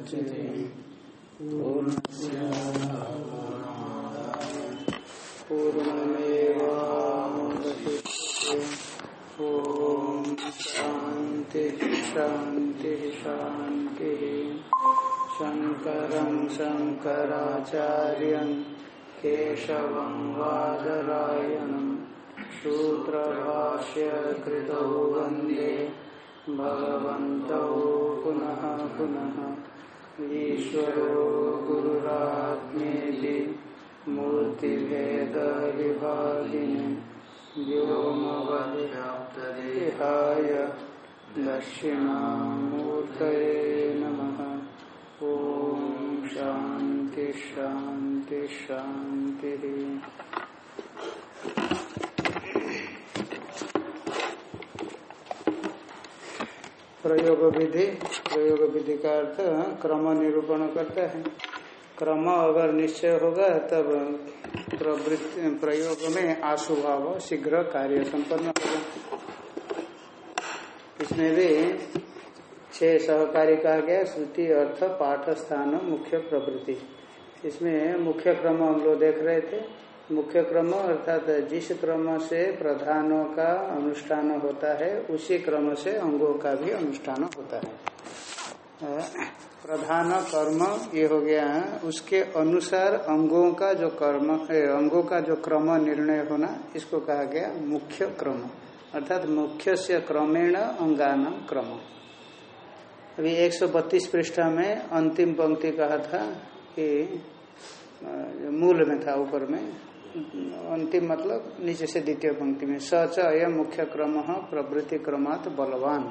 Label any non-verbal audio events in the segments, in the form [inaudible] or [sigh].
मुदच्यते पूर्णस्य पूर्णमेवावशिष्यते ॐ शान्ति शान्ति शान्तिः शङ्करं शङ्कराचार्यं केशवं वादरायणं सूत्रभाष्य पुनः पुनः ईश्वरो गुरुरात्मेति मूर्तिभेदविभागिने व्योमवद्व्याप्तदेहाय दक्षिणामूर्तये नमः। ॐ शान्ति शान्ति शान्तिः। प्रयोग विधि प्रयोग विधि का अर्थ क्रम निरूपण करता है। क्रम अगर निश्चय होगा, तब प्रयोग में आशुभाव शीघ्र कार्य संपन्न होगा। इसमें भी छह सहकारी कहा गया, श्रुति, अर्थ, पाठ, स्थान, मुख्य प्रवृत्ति। इसमें मुख्य क्रम हम लोग देख रहे थे। मुख्य क्रम अर्थात जिस क्रम से प्रधानों का अनुष्ठान होता है, उसी क्रम से अंगों का भी अनुष्ठान होता है। प्रधान कर्म ये हो गया है, उसके अनुसार अंगों का जो कर्म अंगों का जो क्रम निर्णय होना, इसको कहा गया मुख्य क्रम। अर्थात मुख्य से क्रमेण अंगान क्रम। अभी 132 पृष्ठा में अंतिम पंक्ति कहा था कि मूल में था ऊपर में। अंतिम मतलब नीचे से द्वितीय पंक्ति में सच अयम मुख्य क्रम प्रवृत्ति क्रमात बलवान।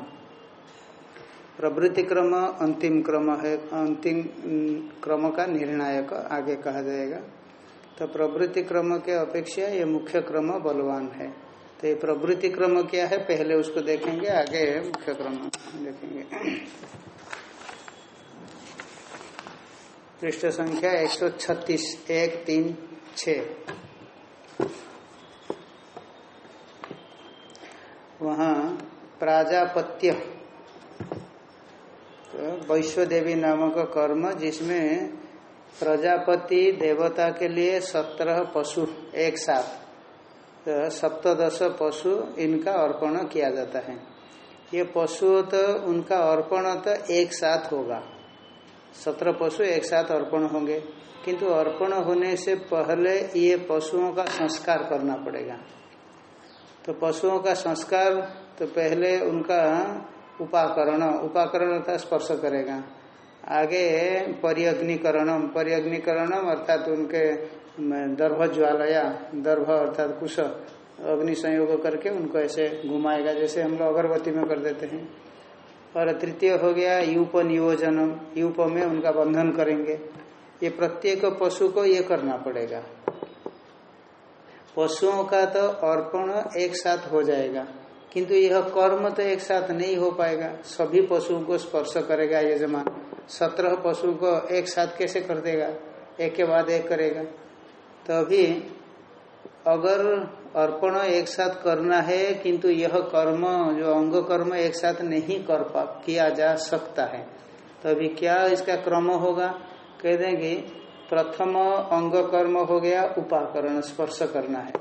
प्रवृत्ति क्रम अंतिम क्रम है, अंतिम क्रम का निर्णायक आगे कहा जाएगा। तो प्रवृत्ति क्रम के अपेक्षा ये मुख्य क्रम बलवान है। तो ये प्रवृत्ति क्रम क्या है, पहले उसको देखेंगे, आगे मुख्य क्रम देखेंगे। पृष्ठ संख्या 136 एक, तीन छ वहाँ प्राजापत्य तो वैश्वदेवी नामक कर्म, जिसमें प्रजापति देवता के लिए सत्रह पशु एक साथ तो सप्तदश पशु इनका अर्पण किया जाता है। ये पशु तो उनका अर्पण तो एक साथ होगा। सत्रह पशु एक साथ अर्पण होंगे। किंतु अर्पण होने से पहले ये पशुओं का संस्कार करना पड़ेगा। तो पशुओं का संस्कार तो पहले उनका उपाकरण उपाकरण अर्थात स्पर्श करेगा। आगे परिअग्निकरणम परिअग्निकरणम अर्थात उनके दर्भ ज्वालया दर्भ अर्थात कुश, अग्नि संयोग करके उनको ऐसे घुमाएगा, जैसे हम लोग अगरबत्ती में कर देते हैं। और तृतीय हो गया यूप नियोजनम यूप में उनका बंधन करेंगे। ये प्रत्येक पशु को ये करना पड़ेगा। पशुओं का तो अर्पण एक साथ हो जाएगा, किंतु यह कर्म तो एक साथ नहीं हो पाएगा। सभी पशुओं को स्पर्श करेगा यजमान सत्रह पशु को एक साथ कैसे कर देगा? एक के बाद एक करेगा। तो अभी अगर अर्पण एक साथ करना है, किंतु यह कर्म, जो अंग कर्म एक साथ नहीं कर पा, किया जा सकता है तो अभी क्या इसका क्रम होगा? कह देंगे प्रथम अंग कर्म हो गया, उपाकरण, स्पर्श करना है।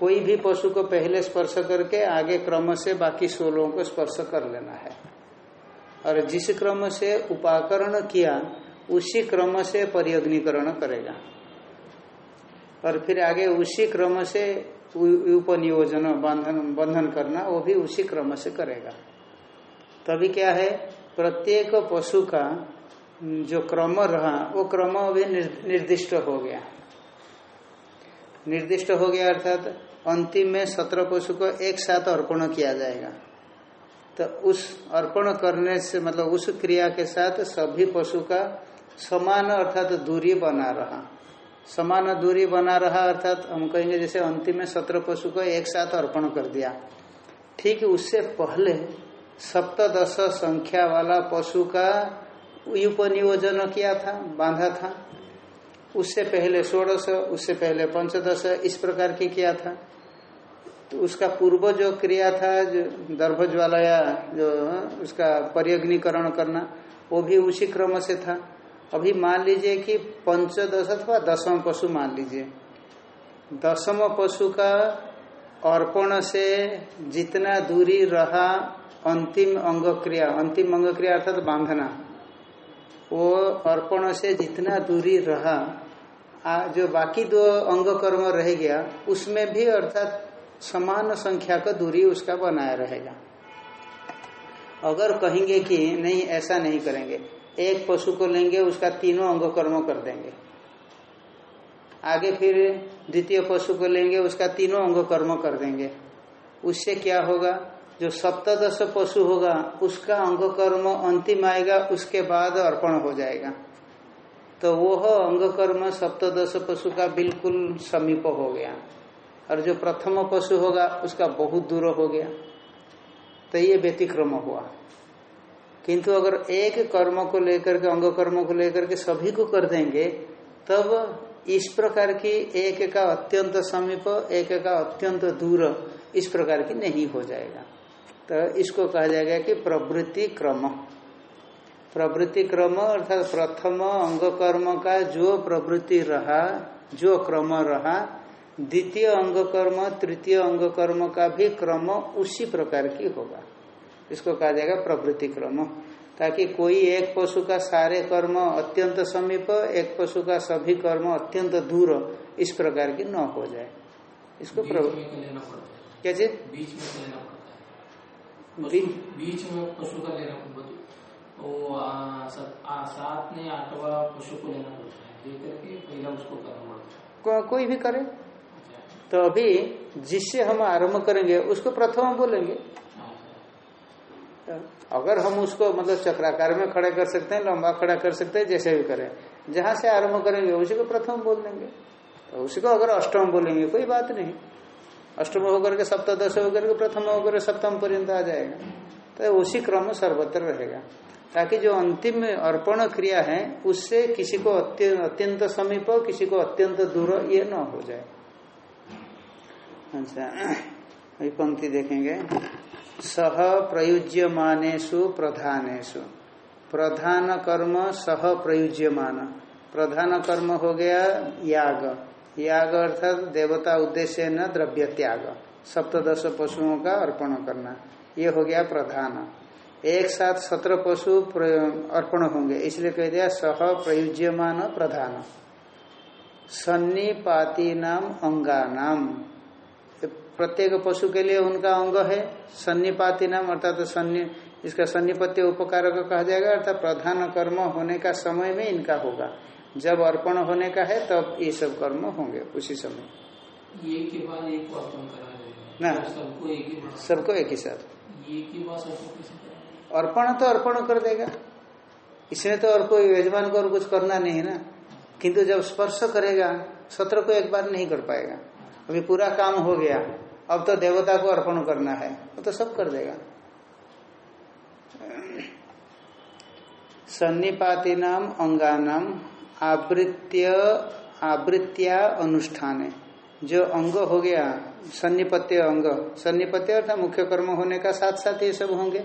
कोई भी पशु को पहले स्पर्श करके आगे क्रम से बाकी सोलों को स्पर्श कर लेना है। और जिस क्रम से उपाकरण किया, उसी क्रम से परिअग्निकरण करेगा। और फिर आगे उसी क्रम से उपनियोजन, बंधन बंधन करना, वो भी उसी क्रम से करेगा। तभी क्या है, प्रत्येक पशु का जो क्रम रहा, वो क्रम अभी निर्दिष्ट हो गया। निर्दिष्ट हो गया अर्थात अंतिम में सत्रह पशु को एक साथ अर्पण किया जाएगा। तो उस अर्पण करने से मतलब उस क्रिया के साथ सभी पशु का समान अर्थात दूरी बना रहा। समान दूरी बना रहा अर्थात हम कहेंगे जैसे अंतिम में सत्रह पशु को एक साथ अर्पण कर दिया। ठीक उससे पहले सप्तश संख्या वाला पशु का उपनियोजन किया था, बांधा था। उससे पहले षोड़श, उससे पहले पंचदश, इस प्रकार की किया था। तो उसका पूर्व जो क्रिया था, जो दर्भ ज्वालया जो उसका परियग्निकरण करना, वो भी उसी क्रम से था। अभी मान लीजिए कि पंचदश अथवा दसम पशु मान लीजिए। दसम पशु का अर्पण से जितना दूरी रहा, अंतिम अंग क्रिया, अंतिम अंग क्रिया अर्थात तो बांधना। वो अर्पण से जितना दूरी रहा आ, जो बाकी दो अंग कर्म रह गया उसमें भी अर्थात समान संख्या का दूरी उसका बनाया रहेगा। अगर कहेंगे कि नहीं ऐसा नहीं करेंगे एक पशु को लेंगे उसका तीनों अंग कर्म कर देंगे। आगे फिर द्वितीय पशु को लेंगे उसका तीनों अंग कर्म कर देंगे। उससे क्या होगा? जो सप्तश पशु होगा, उसका अंग कर्म अंतिम आएगा, उसके बाद अर्पण हो जाएगा। तो वो अंग कर्म सप्तश पशु का बिल्कुल समीप हो गया। और जो प्रथम पशु होगा, उसका बहुत दूर हो गया। तो ये व्यतिक्रम हुआ। किंतु अगर एक कर्म को लेकर के अंग कर्म को लेकर के सभी को कर देंगे, तब इस प्रकार की एक का अत्यंत समीप, एक का अत्यंत दूर इस प्रकार की नहीं हो जाएगा। तो इसको कहा जाएगा कि प्रवृत्ति क्रम। प्रवृत्ति क्रम अर्थात प्रथम अंग कर्म का जो प्रवृत्ति रहा जो क्रम रहा द्वितीय अंग कर्म तृतीय अंग कर्म का भी क्रम उसी प्रकार की होगा। इसको कहा जाएगा प्रवृत्ति क्रम। ताकि कोई एक पशु का सारे कर्म अत्यंत समीप एक पशु का सभी कर्म अत्यंत दूर इस प्रकार की न हो जाए। इसको प्रवृत्ति क्या चीज़? बीच में है बीच पशु का लेना वो सात ने आठवा पशु को लेना पड़ता है। लेकर के पहला उसको करना पड़ता है। कोई भी करे। तो अभी जिससे हम आरंभ करेंगे उसको प्रथम बोलेंगे। अगर हम उसको मतलब चक्राकार में खड़े कर सकते हैं लंबा खड़ा कर सकते हैं जैसे भी करें। जहाँ से आरंभ करेंगे उसी को प्रथम बोल देंगे। तो उसी को अगर अष्टम बोलेंगे कोई बात नहीं। अष्टम होकर के सप्तश होकर के प्रथम होकर सप्तम पर्यंत आ जाएगा। तो उसी क्रम सर्वत्र रहेगा। ताकि जो अंतिम अर्पण क्रिया है, उससे किसी को अत्यंत समीप, किसी को अत्यंत दूर ये न हो जाए। अच्छा अभी पंक्ति देखेंगे। सह प्रयुज्यमानेशु प्रधानेशु प्रधान कर्म सह प्रयुज्यमान। प्रधान कर्म हो गया याग। याग अर्थात देवता उद्देश्य न द्रव्य त्याग सप्तश पशुओं का अर्पण करना। ये हो गया प्रधान। एक साथ सत्रह पशु अर्पण होंगे, इसलिए कह दिया सह प्रयुज्यमान प्रधान। सन्निपाती नाम अंगा नाम प्रत्येक पशु के लिए उनका अंग है सन्निपाती नाम अर्थात तो सन्नि इसका सन्निपत्य उपकार कहा जाएगा, अर्थात प्रधान कर्म होने का समय में इनका होगा। जब अर्पण होने का है तब ये सब कर्म होंगे उसी समय। ये के बाद एक अर्पण करा ना। सबको एक ही सबको एक ही साथ। ये के बाद सबको कैसे करेंगे? अर्पण तो अर्पण कर देगा। इसमें तो और कोई यजमान को और कुछ करना नहीं है ना। किंतु जब स्पर्श करेगा सत्र को एक बार नहीं कर पाएगा। अभी पूरा काम हो गया। अब तो देवता को अर्पण करना है। वो तो सब कर देगा। सन्निपाती नाम अंगानाम आवृत्य आवृत्या अनुष्ठान। जो अंग हो गया, सन्निपत्य अंग। सन्निपत्य अर्थात मुख्य कर्म होने का साथ साथ ये सब होंगे।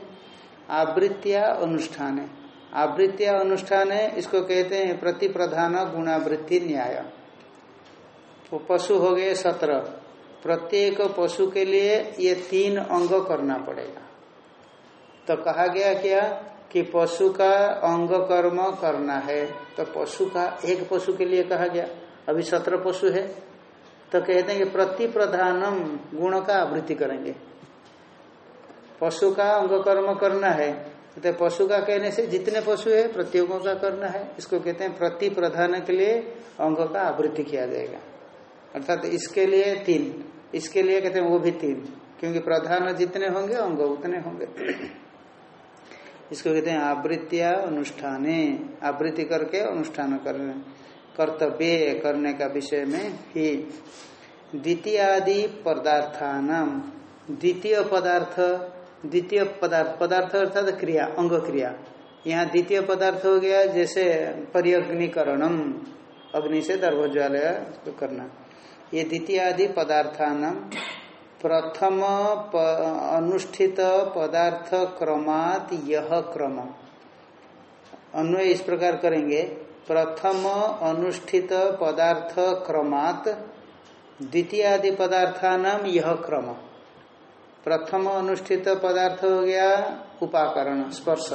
आवृत्तिया अनुष्ठान। आवृत्तिया अनुष्ठान इसको कहते हैं प्रति प्रधान गुणावृत्ति न्याय। तो पशु हो गए सत्रह प्रत्येक पशु के लिए ये तीन अंग करना पड़ेगा। तो कहा गया क्या? कि पशु का अंग कर्म करना है तो पशु का एक पशु के लिए कहा गया। अभी सत्रह पशु है तो कहते हैं कि प्रति प्रधानम गुण का आवृत्ति करेंगे। पशु का अंग कर्म करना है तो पशु का कहने से जितने पशु है, प्रत्येकों का करना है। इसको कहते हैं प्रति प्रधान के लिए अंग का आवृत्ति किया जाएगा। अर्थात तो इसके लिए तीन, इसके लिए कहते हैं वो भी तीन, क्योंकि प्रधान जितने होंगे, अंग उतने होंगे। इसको कहते हैं आवृत्तिया अनुष्ठाने। आवृत्ति करके अनुष्ठान करने कर्तव्य करने का विषय में ही। द्वितीय आदि पदार्थानाम। द्वितीय पदार्थ द्वितीय पदार्थ पदार्थ अर्थात क्रिया, अंग क्रिया। यहाँ द्वितीय पदार्थ हो गया, जैसे परिअग्निकरणम अग्नि से दर्भज्वालय करना। ये द्वितीय आदि पदार्थान प्रथम अनुष्ठित पदार्थ क्रमात यह क्रम अन्वय इस प्रकार करेंगे प्रथम अनुष्ठित पदार्थ क्रमात द्वितीय आदि पदार्थानाम यह क्रम प्रथम अनुष्ठित पदार्थ हो गया उपाकरण स्पर्श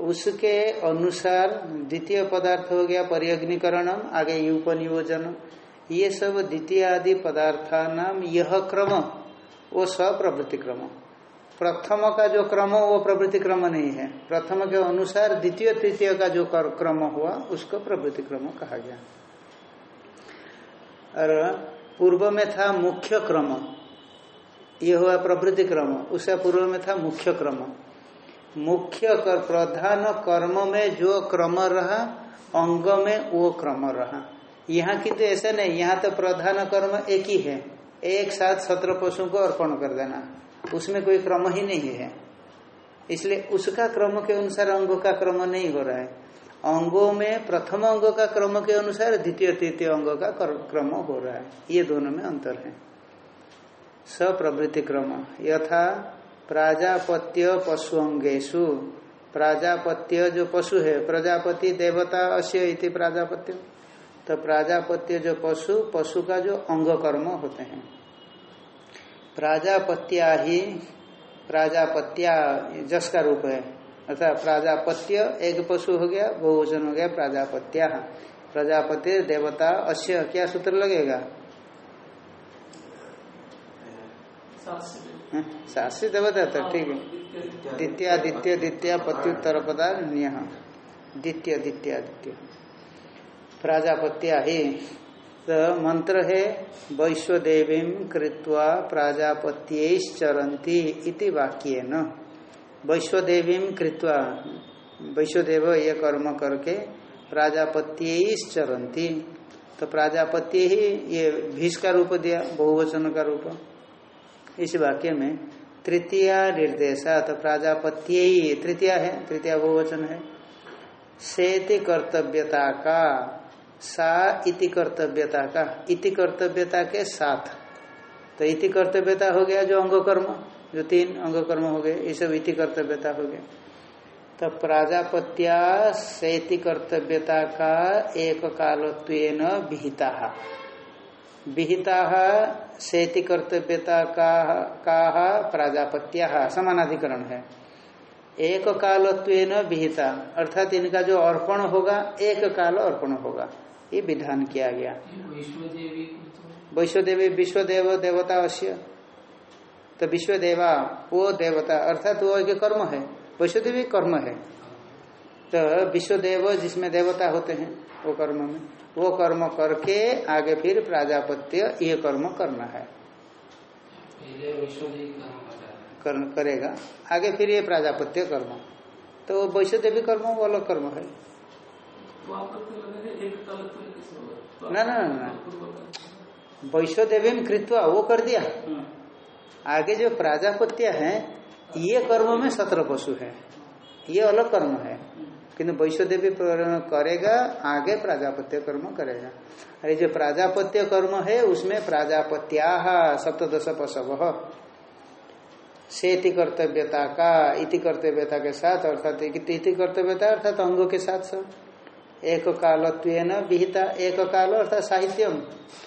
उसके अनुसार द्वितीय पदार्थ हो गया परिअग्निकरण आगे उपनियोजन ये सब द्वितीय आदि पदार्थानाम यह क्रम, वो सप्रवृत्ति क्रम। प्रथम का जो क्रम वो प्रवृत्ति क्रम नहीं है। प्रथम के अनुसार द्वितीय, तृतीय का जो क्रम हुआ, उसको प्रवृत्ति क्रम कहा गया। और पूर्व में था मुख्य क्रम। यह हुआ प्रवृत्ति क्रम उसका पूर्व में था मुख्य क्रम। मुख्य कर प्रधान कर्म में जो क्रम रहा, अंग में वो क्रम रहा। यहाँ की तो ऐसा नहीं, यहाँ तो प्रधान कर्म एक ही है। एक साथ सत्र पशु को अर्पण कर देना। उसमें कोई क्रम ही नहीं है। इसलिए उसका क्रम के अनुसार अंगों का क्रम नहीं हो रहा है। अंगों में प्रथम अंग का क्रम के अनुसार द्वितीय, तृतीय अंग का क्रम हो रहा है। ये दोनों में अंतर है। सप्रवृत्ति क्रम। यथा प्राजापत्य पशु अंगेशु प्राजापत्य जो पशु है, प्रजापति, देवता, अश्य प्राजापत्य। तो प्राजापत्य जो पशु पशु का जो अंग कर्म होते हैं। प्राजापत्या ही प्राजापत्या जस का रूप है। अर्थात प्राजापत्य एक पशु हो गया बहुवचन हो गया प्राजापत्या। प्रजापति देवता अश्य क्या सूत्र लगेगा? शास्त्री। देवता तो ठीक है। द्वितीय द्वितीय द्वितीय पत्युत्तर पदा द्वितीय द्वितीय द्वितीय प्राजापत्या ही। तो मंत्र है, वैश्वदेवी कृत्वा प्राजापत्यरती इति वाक्य न वैश्वदेवी कृत्वा, वैश्वदेव ये कर्म करके प्राजापत्यरती तो प्राजापत्य ही ये भीष का रूप दिया, बहुवचन का रूप। इस वाक्य में तृतीय निर्देशा तो प्राजापत्य तृतीया है, तृतीय बहुवचन है। सेति कर्तव्यता का सा इति कर्तव्यता का। इति कर्तव्यता के साथ। तो इति कर्तव्यता हो गया जो अंग कर्म जो तीन अंग कर्म हो गए ये सब इति कर्तव्यता हो गया। तो प्राजापत्या सेति कर्तव्यता का एक कालत्व विहिता विहिता सेति कर्तव्यता का, का प्राजापत्या। समानाधिकरण है। एक कालत्व विहिता। अर्थात इनका जो अर्पण होगा एक काल अर्पण होगा। ये विधान किया गया। वैश्वदेवी विश्वदेव देवता अवश्य तो विश्वदेवा वो देवता अर्थात वो एक कर्म है। वैश्वदेवी कर्म है। तो विश्वदेव जिसमें देवता होते हैं वो कर्म में वो कर्म करके आगे फिर प्राजापत्य ये कर्म करना है। कर, करेगा। आगे फिर ये प्राजापत्य कर्म। तो वैश्वदेवी कर्म वो अलग कर्म है। ना ना ना वैश्व देवी कृत्वा वो कर दिया। आगे जो प्राजापत्य है, ये कर्म में सत्र पशु है। ये अलग कर्म है। किंतु वैश्व देवी करेगा, आगे प्राजापत्य कर्म करेगा। अरे जो प्राजापत्य कर्म है, उसमें प्राजापत्या सप्तश पशव। सेति कर्तव्यता का, इति कर्तव्यता के साथ, अर्थात इति कर्तव्यता, अर्थात अंगों के साथ सब एक कालत्व विहिता एक काल अर्थात साहित्यम।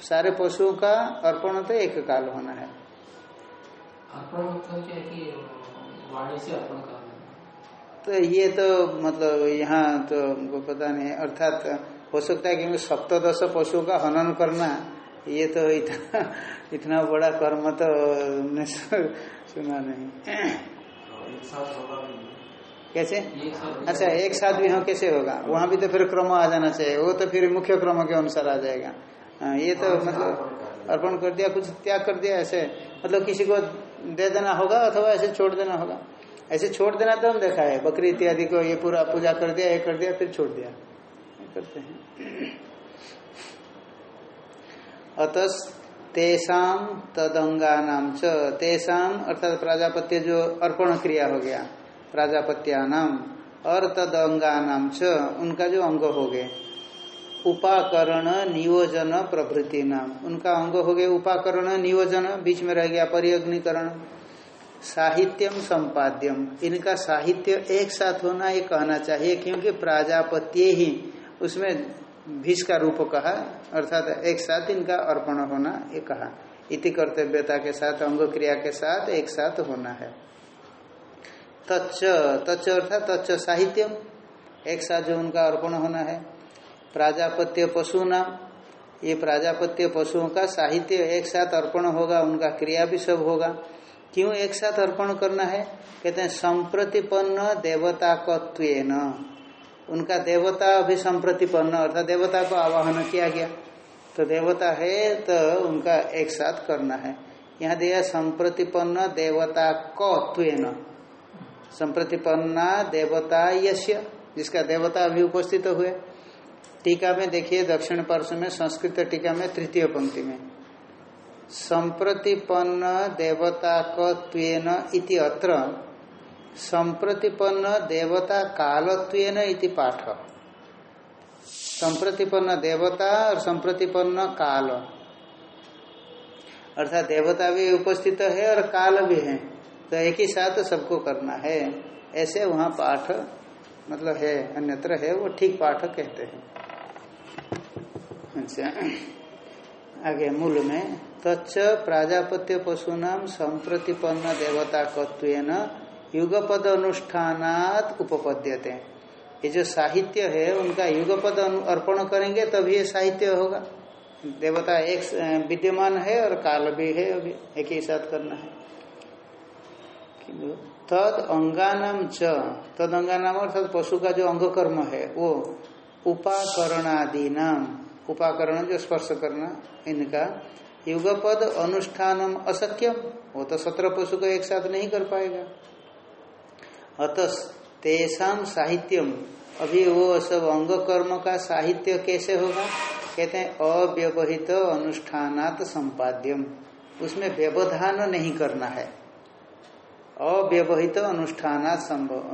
सारे पशुओं का अर्पण तो एक काल होना है? तो ये तो मतलब यहाँ तो हमको पता नहीं अर्थात हो सकता है क्योंकि सप्तश पशुओं का हनन करना ये तो इतना इतना बड़ा कर्म तो [laughs] सुना नहीं। कैसे? अच्छा एक साथ भी हम कैसे होगा? वहाँ भी तो फिर क्रम आ जाना चाहिए। वो तो फिर मुख्य क्रम के अनुसार आ जाएगा। हाँ, ये तो मतलब अर्पण कर दिया कुछ त्याग कर दिया ऐसे। मतलब किसी को दे देना होगा अथवा ऐसे छोड़ देना होगा? ऐसे छोड़ देना तो हम देखा है बकरी इत्यादि को ये पूरा पूजा कर दिया ये कर दिया फिर छोड़ दिया। करते हैं। अतस तेसाम तदंगा नाम च। तेसाम अर्थात प्राजापत्य जो अर्पण क्रिया हो गया। प्राजापत्या नाम और तद अंगा नाम च उनका जो अंग हो गए। उपाकरण नियोजन प्रभृति नाम उनका अंग हो गया उपाकरण नियोजन, बीच में रह गया परियग्निकरण। साहित्यम संपाद्यम। इनका साहित्य एक साथ होना ये कहना चाहिए, क्योंकि प्राजापत्य ही उसमें भीष का रूप कहा, अर्थात एक साथ इनका अर्पण होना, ये कहा। इति कर्तव्यता के साथ अंग क्रिया के साथ एक साथ होना है। तच्च तच्च अर्थात तच्च साहित्यम। एक साथ जो उनका अर्पण होना है। प्राजापत्य पशु नाम ये प्राजापत्य पशुओं का साहित्य एक साथ अर्पण होगा, उनका क्रिया भी सब होगा। क्यों एक साथ अर्पण करना है? कहते हैं, संप्रतिपन्न देवता न उनका देवता अभी संप्रतिपन्न, अर्थात देवता को आवाहन किया गया। तो देवता है तो उनका एक साथ करना है। यहाँ दिया संप्रतिपन्न देवता कत्वेन संप्रतिपन्ना देवता यश्य जिसका देवता अभी उपस्थित हुए। टीका में देखिए, दक्षिण पार्श्व में, संस्कृत टीका में, तृतीय पंक्ति में। संप्रतिपन्न देवता कत्वेन इति अत्र, संप्रतिपन्न देवता कालत्वेन इति पाठ। संप्रतिपन्न देवता और संप्रतिपन्न काल। अर्थात देवता भी उपस्थित है और काल भी है। तो एक ही साथ सबको करना है। ऐसे वहाँ पाठ मतलब है, अन्यत्र है, वो ठीक पाठ कहते हैं। अच्छा। आगे मूल में, तच्च प्राजापत्य पशुनाम संप्रतिपन्न देवता कत्वेन युगपद अनुष्ठानात उपपद्यते। ये जो साहित्य है, उनका युगपद अर्पण करेंगे, तभी ये साहित्य होगा। देवता एक, विद्यमान है और काल भी है एक ही साथ करना है। तद अंगानाम च, तद अंगानाम अर्थात पशु का जो अंग कर्म है, वो उपाकरणादि नाम उपाकरण जो स्पर्श करना, इनका युगपद अनुष्ठानम असत्यम, वो तो सत्रह पशु को एक साथ नहीं कर पाएगा। अतः तेषाम साहित्यम, अभी वो सब अंग कर्म का साहित्य कैसे होगा? कहते हैं, अव्यवहित अनुष्ठानात संपाद्यम। उसमें व्यवधान नहीं करना है। अव्यवहित अनुष्ठान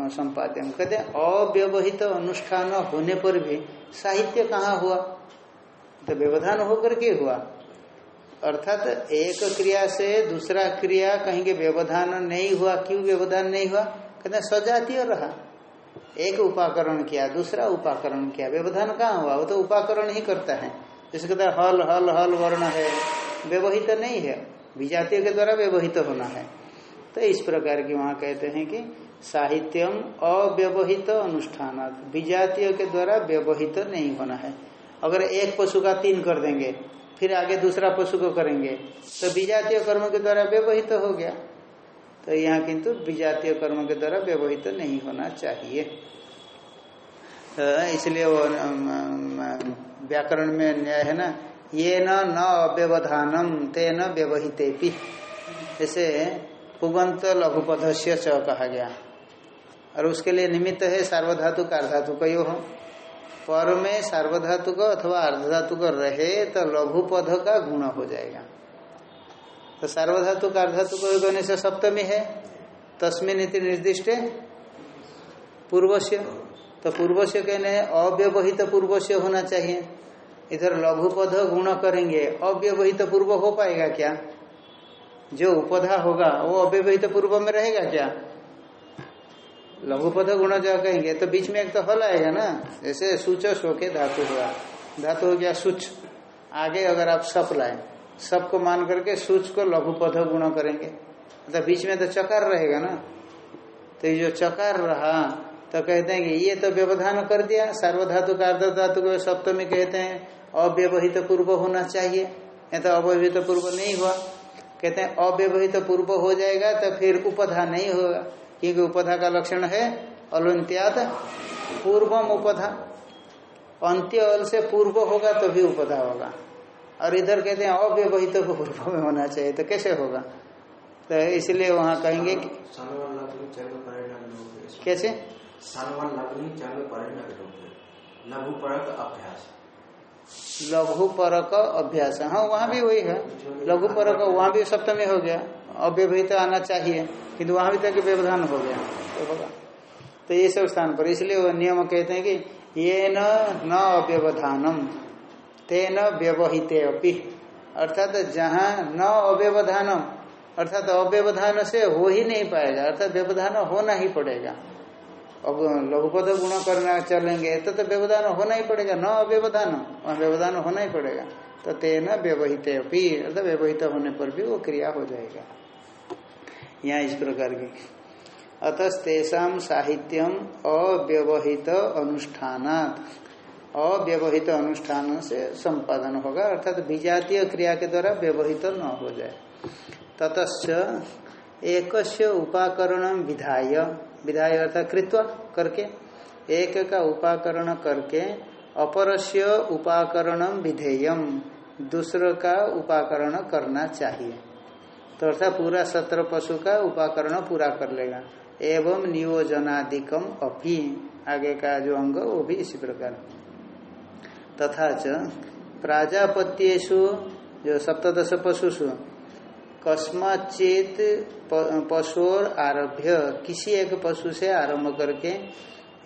संपाद्यम कहते हैं, अव्यवहित अनुष्ठान होने पर भी साहित्य कहाँ हुआ? तो व्यवधान होकर के हुआ। अर्थात एक क्रिया से दूसरा क्रिया कहेंगे व्यवधान नहीं हुआ। क्यों व्यवधान नहीं हुआ? कहते सजातीय रहा। एक उपाकरण किया, दूसरा उपाकरण किया। व्यवधान कहाँ हुआ? वो तो उपाकरण ही करता है। जैसे कहता हल हल हल वर्ण है। व्यवहित नहीं है। विजातीय के द्वारा व्यवहित होना है। तो इस प्रकार की वहाँ कहते हैं कि साहित्यम अव्यवहित अनुष्ठान विजातीय के द्वारा व्यवहित नहीं होना है। अगर एक पशु का तीन कर देंगे, फिर आगे दूसरा पशु को करेंगे तो विजातीय कर्म के द्वारा व्यवहित हो गया। तो यहाँ किंतु विजातीय कर्म के द्वारा व्यवहित नहीं होना चाहिए। तो इसलिए वो व्याकरण में न्याय है ना, ये न अव्यवधानम तेन व्यवहित जैसे पुगंत लघुपद से च कहा गया। और उसके लिए निमित्त है सार्वधातु अर्धातु का यो पर में सार्वधातु का अथवा अर्धातु का रहे तो लघुपद का गुण हो जाएगा। तो सार्वधातु का होने से सप्तमी है। तस्मिन इति निर्दिष्ट। पूर्वस्य। तो पूर्वस्य कहने हैं, अव्यवहित पूर्वस्य होना चाहिए। इधर लघुपद गुण करेंगे, अव्यवहित पूर्व हो पाएगा क्या? जो उपधा होगा, वो अव्यवहित पूर्व में रहेगा क्या? लघुपद गुण जो कहेंगे तो बीच में एक तो हल आएगा ना? जैसे सूच सो के धातु हुआ। धातु हो गया सुच। आगे अगर आप सप लाए, सप सबको मान करके सूच को लघु पद गुण करेंगे। मतलब बीच में तो चकार रहेगा ना? तो ये जो चकार रहा तो कहते हैं कि ये तो व्यवधान कर दिया। सार्वधातु का अर्ध धातु को सप्तमी कहते हैं। अव्यवहित पूर्व होना चाहिए। या तो अव्यवहित पूर्व नहीं हुआ। कहते हैं अव्यवहित तो पूर्व हो जाएगा तो फिर उपधा नहीं होगा। क्योंकि उपधा का लक्षण है अलुंत्यात पूर्वम उपधा। अंत्य अल से पूर्व होगा तो भी उपधा होगा। और इधर कहते हैं अव्यवहित तो पूर्व में होना चाहिए तो कैसे होगा? तो इसलिए वहाँ कहेंगे कि कैसे? लघु परक अभ्यास। लघु परक अभ्यास। हाँ वहाँ भी वही है। लघु परक वहाँ भी सप्तमी हो गया। अव्यवहित आना चाहिए, किंतु वहाँ भी तक व्यवधान हो गया। तो होगा। तो ये सब स्थान पर, इसलिए वो नियम कहते हैं कि ये न अव्यवधानम तेन व्यवहित अपी। अर्थात जहाँ न अव्यवधानम, अर्थात अव्यवधान से हो ही नहीं पाएगा, अर्थात व्यवधान होना ही पड़ेगा। अब लघुपद गुण करना चलेंगे तो तो व्यवधान होना ही पड़ेगा, न अव्यवधान व्यवधान होना ही पड़ेगा। तो तेना व्यवहित अपी, अर्थात व्यवहित होने पर भी वो क्रिया हो जाएगा। यहाँ इस प्रकार की। अतस्तेषा साहित्यम अव्यवहित अनुष्ठान अव्यवहित अनुष्ठान से संपादन होगा, अर्थात तो विजातीय क्रिया के द्वारा व्यवहित न हो जाए। ततच एक उपाकरण विधाय। विधाय अर्थात कृत्व करके एक का उपाकरण करके, अपरस्य उपाकरण विधेयम दूसरों का उपाकरण करना चाहिए। तो अर्थात पूरा सत्र पशु का उपाकरण पूरा कर लेगा। एवं नियोजनादिकम अपी, आगे का जो अंग, वो भी इसी प्रकार। तथा च प्राजापत्यु जो सप्तश पशुषु कस्माचित पशुर आरभ्य। किसी एक पशु से आरंभ करके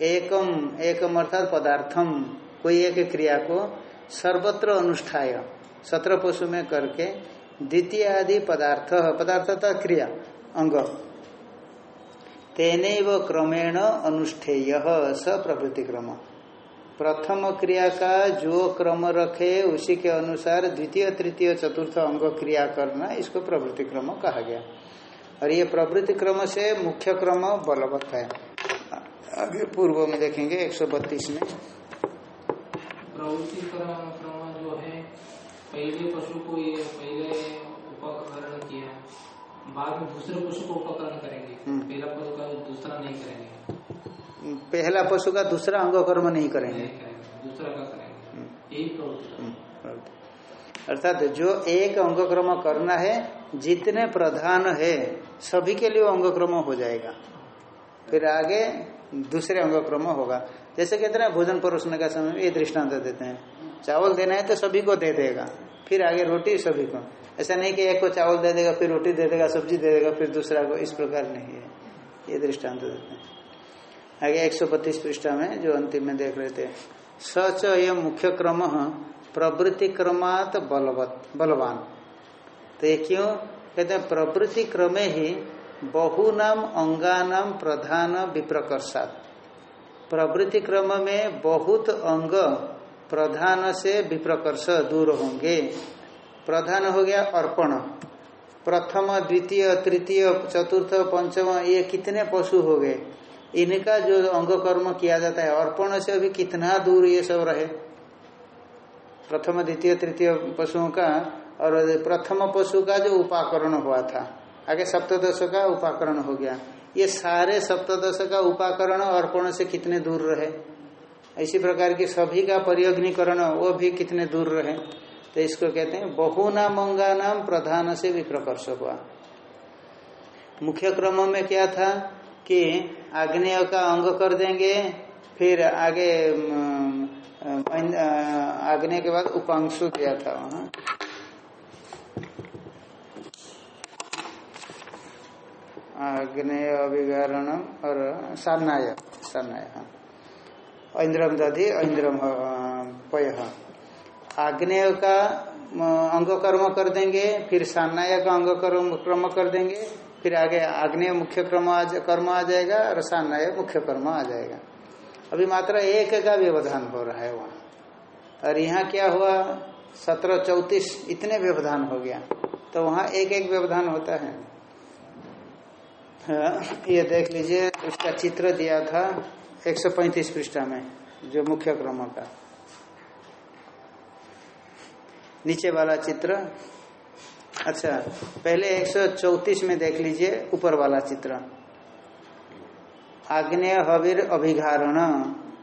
एकम एकम अर्थात पदार्थम, कोई एक क्रिया को सर्वत्र अनुष्ठाय, सत्र पशु में करके द्वितीय आदि पदार्थ पदार्थता क्रिया, अंग। तेन क्रमेण अनुष्ठेय स प्रभृति क्रम प्रथम क्रिया का जो क्रम रखे उसी के अनुसार द्वितीय तृतीय चतुर्थ अंग क्रिया करना इसको प्रवृत्ति क्रम कहा गया। और ये प्रवृत्ति क्रम से मुख्य क्रम बलवत है। आगे पूर्व में देखेंगे 132 में। प्रवृत्ति क्रम जो है पहले पशु को ये पहले उपकरण किया बाद में दूसरे पशु को उपकरण करेंगे। हम्म। पहला पशु का दूसरा नहीं करेंगे। पहला पशु का दूसरा अंग कर्म नहीं करेंगे। करेंगे हम्म, अर्थात जो एक अंग क्रम करना है जितने प्रधान है सभी के लिए अंग क्रम हो जाएगा। फिर आगे दूसरे अंग क्रम होगा। जैसे कहते हैं भोजन परोसने का समय ये दृष्टांत देते हैं। चावल देना है तो सभी को दे देगा। फिर आगे रोटी सभी को। ऐसा नहीं कि एक को चावल दे देगा फिर रोटी दे देगा सब्ज़ी दे देगा फिर दूसरा को इस प्रकार नहीं है। ये दृष्टांत देते हैं। आगे एक सौ बत्तीस पृष्ठा में जो अंतिम में देख रहे थे। सच ये मुख्य क्रम प्रवृत्ति क्रमात बलवत, बलवान। तो ये क्यों? कहते हैं, प्रवृत्ति क्रमे ही बहुनाम, अंगानाम, प्रधान, विप्रकर्षात। प्रवृत्ति क्रम में बहुत अंग प्रधान से विप्रकर्ष दूर होंगे। प्रधान हो गया अर्पण। प्रथम, द्वितीय, तृतीय, चतुर्थ, पंचम, ये कितने पशु हो गए इनका जो अंग कर्म किया जाता है, अर्पण से अभी कितना दूर ये सब रहे? प्रथम, द्वितीय, तृतीय पशुओं का और प्रथम पशु का जो उपाकरण हुआ था, आगे सप्तश का उपाकरण हो गया। ये सारे सप्तश का उपाकरण अर्पण से कितने दूर रहे? इसी प्रकार की सभी का परियोगनीकरण वो भी कितने दूर रहे? तो इसको कहते हैं, बहुना मंगा नाम प्रधान से भी प्रकर्ष हुआ। मुख्य क्रम में क्या था कि आग्नेय का अंग कर देंगे, फिर आगे आग्नेय के बाद उपांशु दिया था वहाँ। आग्नेय अभिगारण और सान्नाय सान्नाय हाँ। इंद्रम दधि इंद्रम पय। आग्नेय का अंग कर्म कर देंगे, फिर सान्नाय का अंग कर्म कर देंगे। फिर आगे आग्नेय मुख्य क्रम आ कर्म आ जाएगा और सान्नाय मुख्य कर्म आ जाएगा। अभी मात्र एक का व्यवधान हो रहा है वहाँ। और यहाँ क्या हुआ? सत्रह चौतीस इतने व्यवधान हो गया। तो वहाँ एक एक व्यवधान होता है। हाँ, ये देख लीजिए उसका चित्र दिया था 135 पृष्ठा में जो मुख्य क्रम का। नीचे वाला चित्र अच्छा पहले 134 में देख लीजिए, ऊपर वाला चित्र। आग्नेय हविर अभिघारण।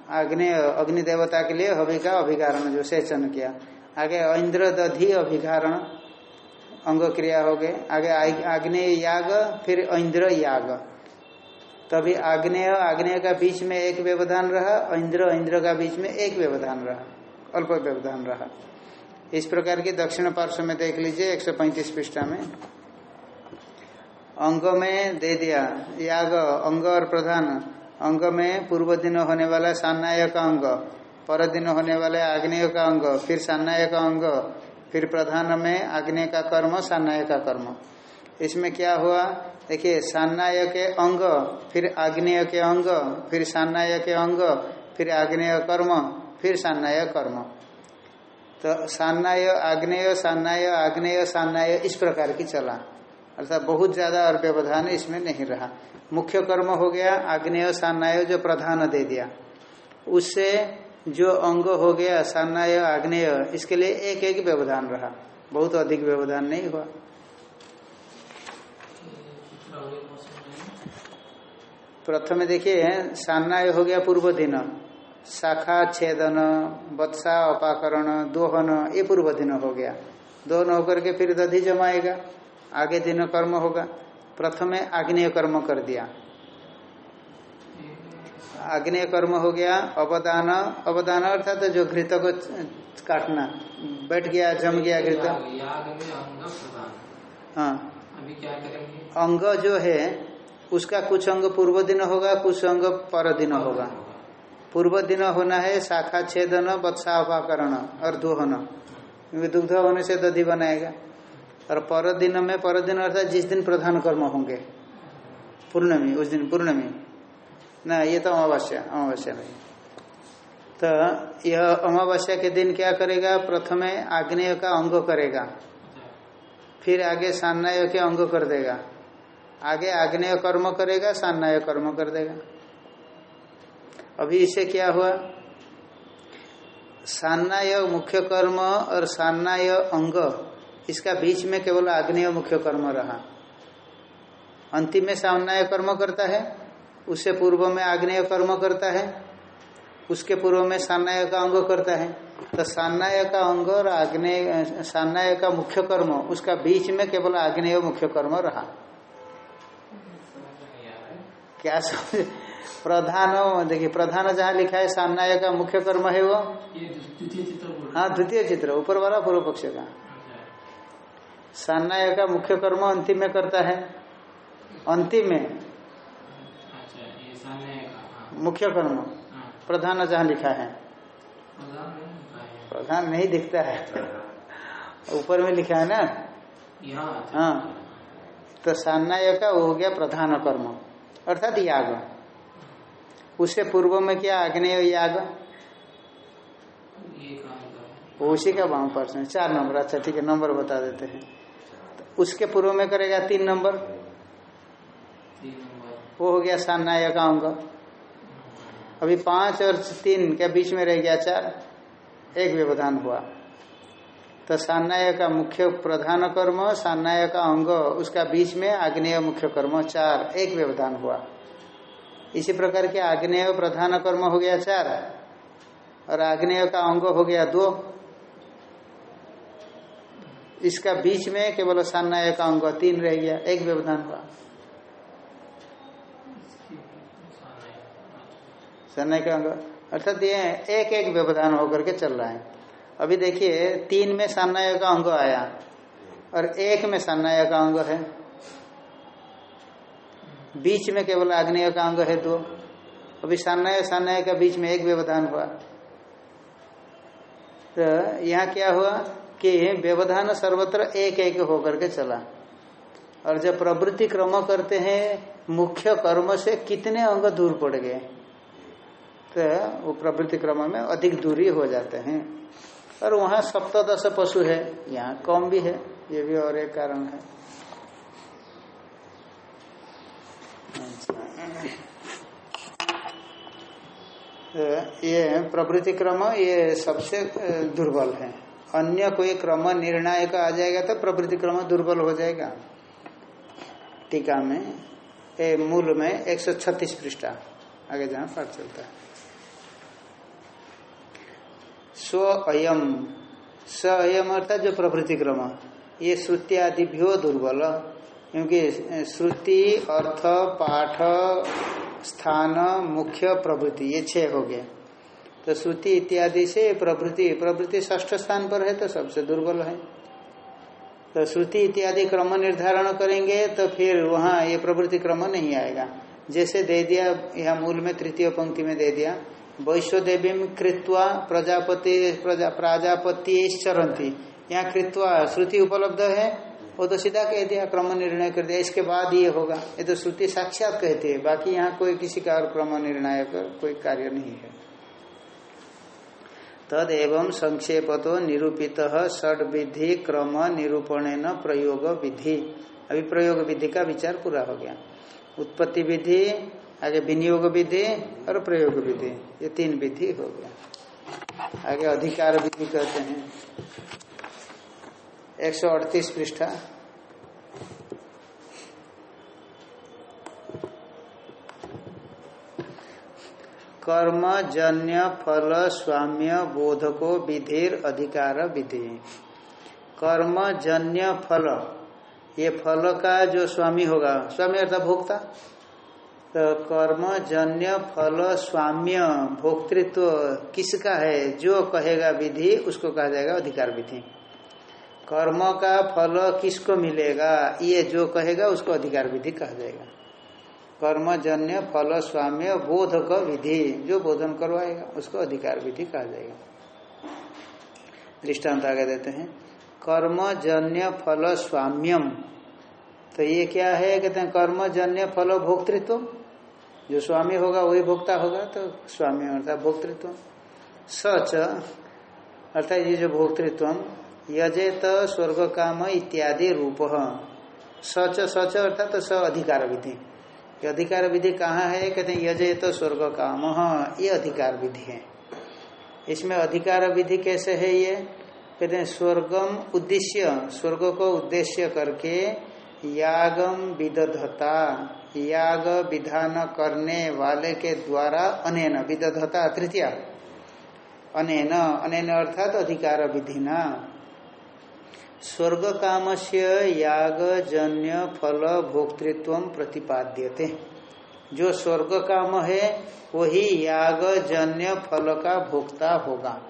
आग्नेय, अग्नि देवता के लिए हवि का अभिघारण, जो सेचन किया। आगे इंद्र दधि अभिघारण, अंग क्रिया हो गए। आगे आग्नेय याग, फिर इंद्र याग। तभी आग्नेय आग्नेय का बीच में एक व्यवधान रहा इंद्र इंद्र का बीच में एक व्यवधान रहा, अल्प व्यवधान रहा। इस प्रकार की दक्षिण पार्श्व में देख लीजिए 135 पृष्ठा में। अंग में दे दिया, याग, अंग और प्रधान। अंग में पूर्व दिन होने वाला सान्नाय का अंग, पर दिन होने वाले आग्नेय का अंग, फिर सान्नाय का अंग, फिर प्रधान में आग्नेय का कर्म सान्नाय का कर्म। इसमें क्या हुआ? देखिए सान्नाय के अंग, फिर आग्नेय के अंग, फिर सान्नाय के अंग, फिर आग्नेय कर्म, फिर सान्नाय कर्म। तो सान्नाय, आग्नेय सान्नाय आग्नेय, सान्नाय, इस प्रकार की चला। अर्थात बहुत ज़्यादा और व्यवधान इसमें नहीं रहा। मुख्य कर्म हो गया, आग्नेय, सान्नाय जो प्रधान दे दिया। उससे जो अंग हो गया, सान्नाय, आग्नेय, इसके लिए एक एक व्यवधान रहा। बहुत अधिक व्यवधान नहीं हुआ। प्रथम देखिए, सान्नाय हो गया पूर्व दिन। शाखा छेदन बत्सा अपाकरण दोहन ये पूर्व दिन हो गया। दोहन होकर के फिर दधि जमाएगा आगे दिन कर्म होगा। प्रथम आग्नेय कर्म कर दिया। आग्नेय कर्म हो गया अवदान अवदान अर्थात तो जो घृत को काटना बैठ गया जम गया घृत हाँ। अभी क्या करेंगे? अंग जो है उसका कुछ अंग पूर्व दिन होगा कुछ अंग पर दिन होगा। पूर्व दिन होना है, शाखा छेदन बत्सा अपाकरण और दुहन। क्योंकि दुग्ध होने से दधि बनाएगा। और पर दिन में, पर दिन अर्थात जिस दिन प्रधान कर्म होंगे, पूर्णमी, उस दिन पूर्णमी। ना, ये तो अमावस्या अमावस्या नहीं। तो यह अमावस्या के दिन क्या करेगा? प्रथमे आग्नेय का अंग करेगा। फिर आगे सान्नाय के अंग कर देगा। आगे आग्नेय कर्म करेगा, सान्नाय कर्म कर देगा। अभी इसे क्या हुआ? सान्नाय मुख्य कर्म और सान्नाय अंग, इसका बीच में केवल आग्नेय मुख्य कर्म रहा। अंतिम में सान्नाय कर्म करता है उससे पूर्व में आग्नेय कर्म करता है, उसके पूर्व में सान्नाय का अंग करता है। तो सान्नाय का अंग और आग्नेय, सान्नाय का मुख्य कर्म, उसका बीच में केवल आग्नेय मुख्य कर्म रहा। क्या समझ प्रधान देखिए प्रधान जहाँ लिखा है सामनाय का मुख्य कर्म है वो? हाँ। द्वितीय चित्र ऊपर वाला पूर्व पक्ष का। सान्नाय का मुख्य कर्म अंतिम में करता है। अंतिम में। मुख्य कर्म प्रधान जहाँ लिखा है। प्रधान नहीं दिखता है। ऊपर में लिखा है ना? हाँ। तो सान्नाय का हो गया प्रधान कर्म अर्थात याग। उससे पूर्व में क्या आग्नेय याग? उसी का वाम पर्सन चार नंबर। अच्छा ठीक है नंबर बता देते हैं। तो उसके पूर्व में करेगा तीन नंबर। वो हो गया सान्नाय का अंग। अभी पाँच और तीन के बीच में रह गया? चार। एक व्यवधान हुआ। तो सान्नाय का मुख्य प्रधान कर्म सान्नाय का अंग उसका बीच में आग्नेय मुख्य कर्म चार। एक व्यवधान हुआ। इसी प्रकार के आग्नेय प्रधान कर्म हो गया चार, और आग्नेय का अंग हो गया दो। इसका बीच में केवल सान्नाय का अंग तीन रह गया, एक व्यवधान हुआ। सान्नाय का अंग, अर्थात ये एक एक व्यवधान होकर के चल रहा है। अभी देखिए, तीन में सान्नाय का अंग आया, और एक में सान्नाय का अंग है। बीच में केवल आग्नेय का अंग है दो। अभी सान्नाय सान्नाय का बीच में एक व्यवधान हुआ। तो यहाँ क्या हुआ कि व्यवधान सर्वत्र एक एक होकर के चला। और जब प्रवृत्ति क्रम करते हैं, मुख्य कर्म से कितने अंग दूर पड़ गए? तो वो प्रवृत्ति क्रम में अधिक दूरी हो जाते हैं। और वहाँ सप्तश पशु है। यहाँ कम भी है। ये भी और एक कारण है तो ये प्रवृत्ति क्रम ये सबसे दुर्बल है। अन्य कोई क्रम निर्णायक आ जाएगा तो प्रवृत्ति क्रम दुर्बल हो जाएगा। टीका में ए, मूल में एक सौ छत्तीस पृष्ठा। आगे जहाँ पाठ चलता है। स्व अयम। स अयम अर्थात जो प्रभृति क्रम ये श्रुति आदि भी हो दुर्बल। क्योंकि श्रुति, अर्थ, पाठ, स्थान, मुख्य प्रवृत्ति ये छह हो गए तो श्रुति इत्यादि से प्रवृत्ति प्रवृत्ति ष्ठ स्थान पर है तो सबसे दुर्बल है। तो श्रुति इत्यादि क्रम निर्धारण करेंगे तो फिर वहाँ ये प्रवृत्ति क्रम नहीं आएगा। जैसे दे दिया, यहाँ मूल में तृतीय पंक्ति में दे दिया, वैश्वदेवी कृत्वा प्रजापति, प्रजा प्राजापति चरंती यहाँ कृत्वा श्रुति उपलब्ध है वो तो सीधा कह दिया क्रम निर्णय कर दिया, इसके बाद ये होगा। ये तो श्रुति साक्षात कहती है, बाकी यहाँ कोई किसी का और क्रम निर्णय का कोई कार्य नहीं है। तद एवं संक्षेप तो निरूपित षड विधि क्रम निरूपण प्रयोग विधि। अभी प्रयोग विधि का विचार पूरा हो गया। उत्पत्ति विधि, आगे विनियोग विधि और प्रयोग विधि। ये तीन विधि हो गया। आगे अधिकार विधि कहते हैं। एक सौ अड़तीस पृष्ठा। कर्म जन्य फल स्वाम्य बोधको विधिर अधिकार विधि। कर्म जन्य फल, ये फल का जो स्वामी होगा, स्वामी अर्थात भोक्ता। तो कर्म जन्य फल स्वाम्य भोक्तृत्व किसका है, जो कहेगा विधि, उसको कहा जाएगा अधिकार विधि। कर्म का फल किसको मिलेगा? ये जो कहेगा, उसको अधिकार विधि कहा जाएगा कर्म जन्य फल स्वाम्य बोधक विधि, जो बोधन करवाएगा, उसको अधिकार विधि कहा जाएगा दृष्टांत आगे देते हैं। कर्मजन्य फल स्वाम्यम। तो ये क्या है? कहते हैं, कर्मजन्य फल भोक्तृत्व। जो स्वामी होगा, वही भोक्ता होगा तो स्वामी अर्थात भोक्तृत्व। सच, अर्थात ये जो भोक्तृत्व यजेत स्वर्ग काम इत्यादि रूप। सच सच अर्थात तो स अधिकार विधि। ये अधिकार विधि कहाँ है? कहते हैं यजेत स्वर्ग काम ये अधिकार विधि है। इसमें अधिकार विधि कैसे है ये? कहते हैं स्वर्गम उद्देश्य, स्वर्ग को उद्देश्य करके यागम विदधता, याग विधान करने वाले के द्वारा अनेन, विदधता, तृतीया। अनेन अनेन अर्थात अधिकार विधिना। स्वर्ग काम से याग जन्य फल भोक्तृत्व प्रतिपाद्यते। जो स्वर्ग काम है, वही याग जन्य फल का भोक्ता होगा।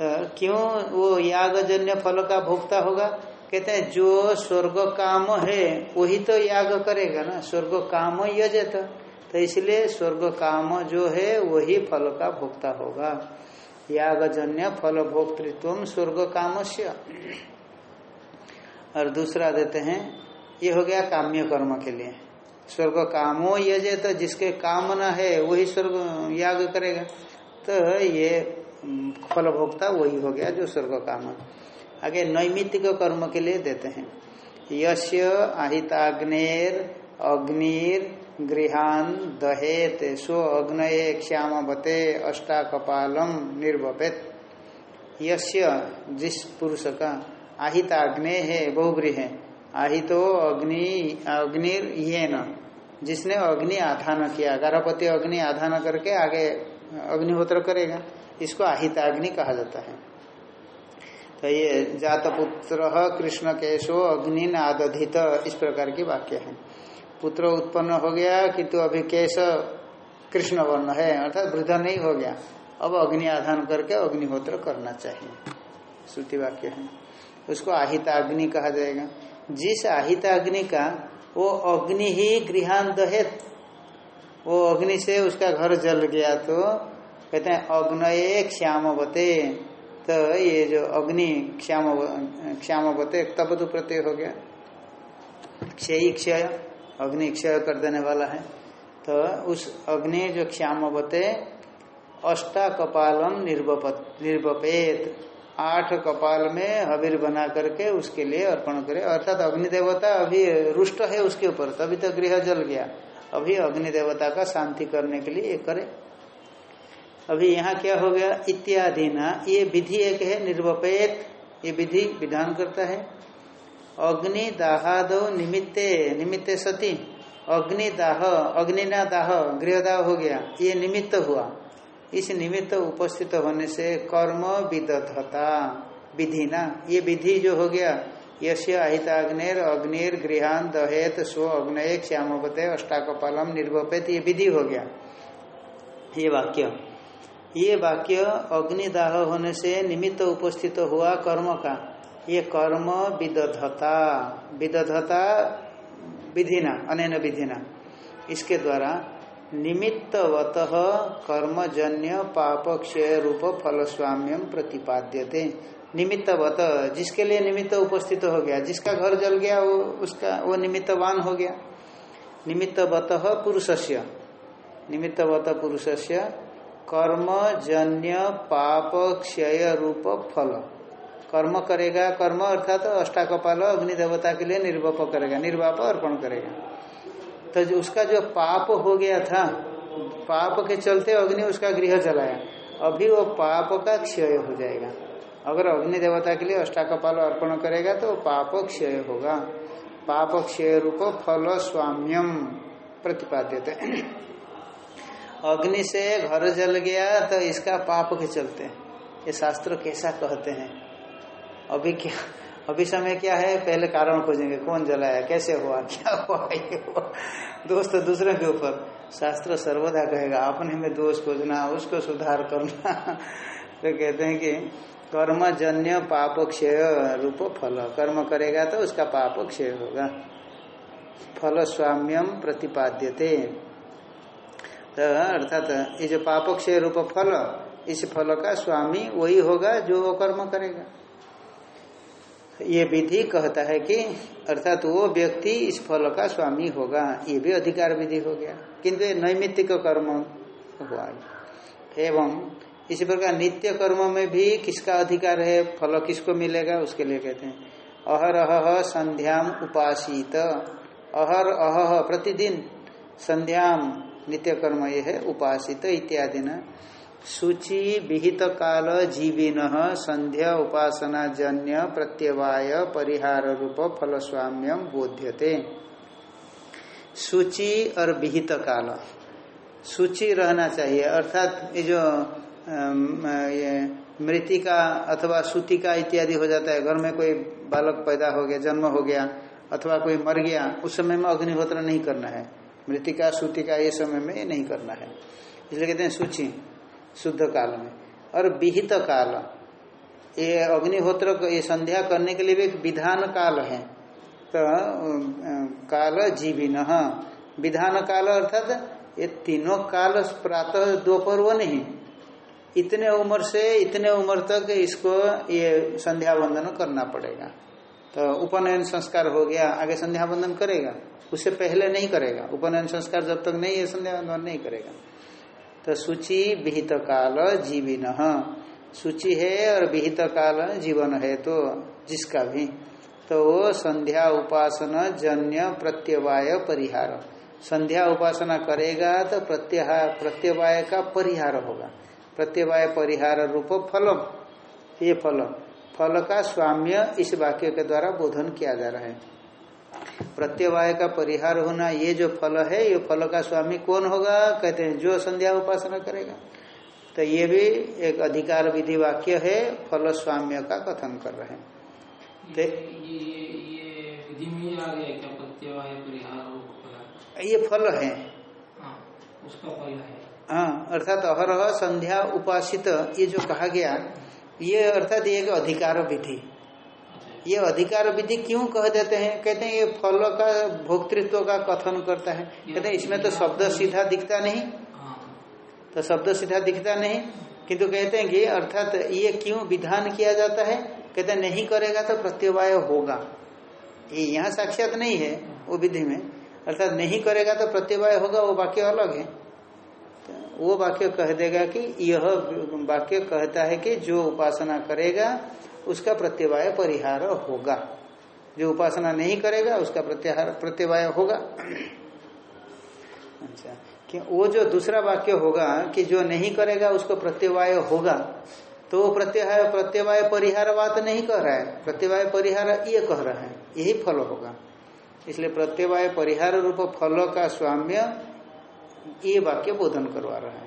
तो क्यों वो याग जन्य फल का भोक्ता होगा? कहते हैं, जो स्वर्ग काम है, वही तो याग करेगा ना। स्वर्ग काम यजत। तो इसलिए स्वर्ग काम जो है, वही फल का भोक्ता होगा। यागजन्य फल भोक्तृत्व स्वर्ग काम से और दूसरा देते हैं, ये हो गया काम्य कर्म के लिए। स्वर्ग कामो यजे तो जिसके कामना है, वही स्वर्ग याग करेगा। तो ये फल भोक्ता वही हो गया जो स्वर्ग काम आगे नैमित्तिक कर्म के लिए देते हैं। यश आहिताग्नेर अग्निर गृहान दहेत सो अग्नये श्याम बते अष्टा कपालम निर्वपेत। यश्य जिस पुरुष का आहित आहिताग्ने है बहुग्रीह है आहितो अग्नि, अग्निर ये न जिसने अग्नि आधान किया, गर्भपति अग्नि आधान करके आगे अग्निहोत्र करेगा, इसको आहिताग्नि कहा जाता है। तो ये जातपुत्र कृष्ण केशो अग्नि आदधित इस प्रकार की वाक्य है। पुत्र उत्पन्न हो गया किंतु अभी केश कृष्ण वर्ण है, अर्थात वृद्ध नहीं हो गया। अब अग्नि आधान करके अग्निहोत्र करना चाहिए। श्रुति वाक्य है। उसको आहिताग्नि कहा जाएगा। जिस आहिताग्नि का, वो अग्नि ही गृहान दहेत वो अग्नि से उसका घर जल गया तो कहते हैं, अग्नये क्षामवते। तो ये जो अग्नि क्षाम क्षामवते, तब तो प्रत्यय हो गया। क्षय क्षय। अग्नि क्षय कर देने वाला है तो उस अग्नि जो क्षामवते अष्टा कपालम निर्वपत, निर्वपेत, आठ कपाल में हबीर बना करके उसके लिए अर्पण करे। अर्थात अग्नि देवता अभी रुष्ट है उसके ऊपर, तभी तो गृह जल गया। अभी अग्नि देवता का शांति करने के लिए ये करे। अभी यहाँ क्या हो गया? इत्यादि ना ये विधि एक है, निर्वपेत, ये विधि विधान करता है। अग्नि दाहादो निमित्ते निमित्ते सती। अग्नि दाह, अग्निना दाह, गृहदाह हो गया। ये निमित्त हुआ। इस निमित्त उपस्थित होने से कर्म विदधता, विधि ना? ये विधि जो हो गया यश अहिताग्नेर अग्निर गृहान दहेत स्व अग्नय श्यामवते अष्टाकपालम निर्वपेत। ये विधि हो गया। ये वाक्य। ये वाक्य अग्निदाह होने से निमित्त उपस्थित हुआ कर्म का। ये कर्म विदधता विदधता विधिना, अनैन विधिना। इसके द्वारा निमित्तवत कर्मजन्य पाप क्षय रूप फल स्वाम्यम प्रतिपाद्यते। निमित्तवत, जिसके लिए निमित्त उपस्थित हो गया, जिसका घर जल गया, वो उसका, वो निमित्तवान हो गया। निमित्तवत पुरुषस्य निमित्तवत पुरुषस्य कर्मजन्य पाप क्षय रूप फल कर्म करेगा, कर्म अर्थात तो अष्टाकपाल अग्नि देवता के लिए निर्वाप करेगा, निर्वाप अर्पण करेगा। तो जो उसका जो पाप हो गया था, पाप के चलते अग्नि उसका गृह जलाया, अभी वो पाप का क्षय हो जाएगा। अगर अग्नि देवता के लिए अष्टाकपाल अर्पण करेगा तो पाप क्षय होगा। पाप क्षय रूप फल स्वाम्यम प्रतिपाद्य अग्नि से घर जल गया तो इसका पाप के चलते। ये शास्त्र कैसा कहते हैं? अभी क्या, अभी समय क्या है? पहले कारण खोजेंगे, कौन जलाया, कैसे हुआ, क्या हुआ, ये हुआ। दोस्त दूसरे के ऊपर। शास्त्र सर्वदा कहेगा अपने में दोष खोजना, उसको सुधार करना। तो कहते हैं कि कर्म जन्य पाप क्षय रूप फल। कर्म करेगा तो उसका पाप क्षय होगा। फल स्वाम्यम प्रतिपाद्यते। तो अर्थात ये जो पाप क्षय रूप फल, इस फल का स्वामी वही होगा जो वो कर्म करेगा। ये विधि कहता है कि अर्थात वो व्यक्ति इस फल का स्वामी होगा। ये भी अधिकार विधि हो गया। किंतु नैमित्तिक कर्म हुआ। एवं इसी प्रकार नित्य कर्म में भी किसका अधिकार है? फल किसको मिलेगा? उसके लिए कहते हैं, अहर अह संध्याम उपासित। अहर अह प्रतिदिन संध्याम नित्य कर्म ये है, उपासित इत्यादि न। सूचि विहित काल जीविन संध्या उपासना जन्य प्रत्यवाय परिहार रूप फल स्वाम्यम बोध्यते। सूचि और विहित काल सूचि रहना चाहिए, अर्थात ये जो मृतिका अथवा सूतिका इत्यादि हो जाता है, घर में कोई बालक पैदा हो गया, जन्म हो गया, अथवा कोई मर गया, उस समय में अग्निहोत्र नहीं करना है। मृतिका, सूतिका ये समय में ये नहीं करना है। इसलिए कहते हैं सूची शुद्ध काल में। और विहित काल। ये अग्निहोत्र ये संध्या करने के लिए भी एक विधान काल है। तो काल जीविन। विधान काल अर्थात ये तीनों काल प्रातः दोपहर वो नहीं इतने उम्र से इतने उम्र तक इसको ये संध्या वंदन करना पड़ेगा। तो उपनयन संस्कार हो गया, आगे संध्या वंदन करेगा। उससे पहले नहीं करेगा। उपनयन संस्कार जब तक नहीं है, संध्या वंदन नहीं करेगा। तो सूचि विहित काल जीविन। सूची है और विहित काल जीवन है तो जिसका भी। तो वो संध्या उपासना जन्य प्रत्यवाय परिहार। संध्या उपासना करेगा तो प्रत्याहार प्रत्यवाय का परिहार होगा। प्रत्यवाय परिहार रूप फलम। ये फल फल का स्वाम्य इस वाक्य के द्वारा बोधन किया जा रहा है। प्रत्यवाय का परिहार होना ये जो फल है ये फल का स्वामी कौन होगा? कहते हैं जो संध्या उपासना करेगा। तो ये भी एक अधिकार विधि वाक्य है फल स्वाम्य का कथन कर रहे हैं। ये, ये, ये विधि में आ गया क्या? प्रत्यवाय परिहार ये फल है। हाँ, उसका फल है। हाँ अर्थात अहरह संध्या उपासित ये जो कहा गया ये अर्थात ये अधिकार विधि। ये अधिकार विधि क्यों कह देते हैं? कहते हैं, ये फल का, भोक्तृत्व का कथन करता है। कहते हैं, इसमें तो शब्द सीधा दिखता नहीं। तो शब्द सीधा दिखता नहीं। किंतु कहते हैं कि अर्थात ये क्यों विधान किया जाता है? कहते नहीं करेगा तो प्रत्यवाय होगा। ये यहाँ साक्षात नहीं है, वो विधि में। अर्थात नहीं करेगा तो प्रत्यवाय होगा, वो वाक्य अलग है। वो वाक्य कह देगा कि यह वाक्य कहता है कि जो उपासना करेगा उसका प्रत्यवाय परिहार होगा। जो उपासना नहीं करेगा, उसका प्रत्याहार, प्रत्यवाय होगा। अच्छा कि वो जो दूसरा वाक्य होगा कि जो नहीं करेगा, उसको प्रत्यवाय होगा तो वो प्रत्याहार, प्रत्यवाय परिहार बात नहीं कह रहा है। प्रत्यवाय परिहार ये कह रहा है, यही फल होगा। इसलिए प्रत्यवाय परिहार रूप फल का स्वाम्य ये वाक्य बोधन करवा रहा है।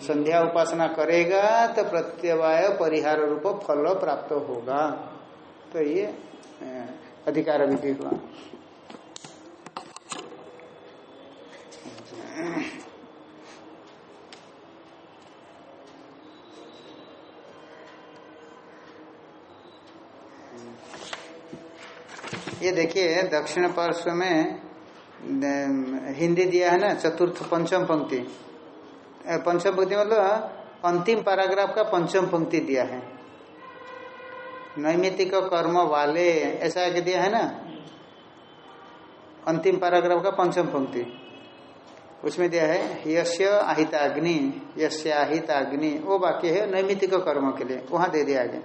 संध्या उपासना करेगा तो प्रत्यवाय परिहार रूप फल प्राप्त होगा। तो ये अधिकार विधि हुआ ये देखिए, दक्षिण पार्श्व में हिंदी दिया है ना, चतुर्थ पंचम पंक्ति। पंचम पंक्ति मतलब अंतिम पैराग्राफ का पंचम पंक्ति दिया है। नैमितिक कर्म वाले, ऐसा आगे दिया है ना? अंतिम पैराग्राफ का पंचम पंक्ति। उसमें दिया है यश्य अहिताग्नि यश्य अहिताग्नि, वो वाक्य है नैमितिक कर्म के लिए, वहाँ दे दिया गया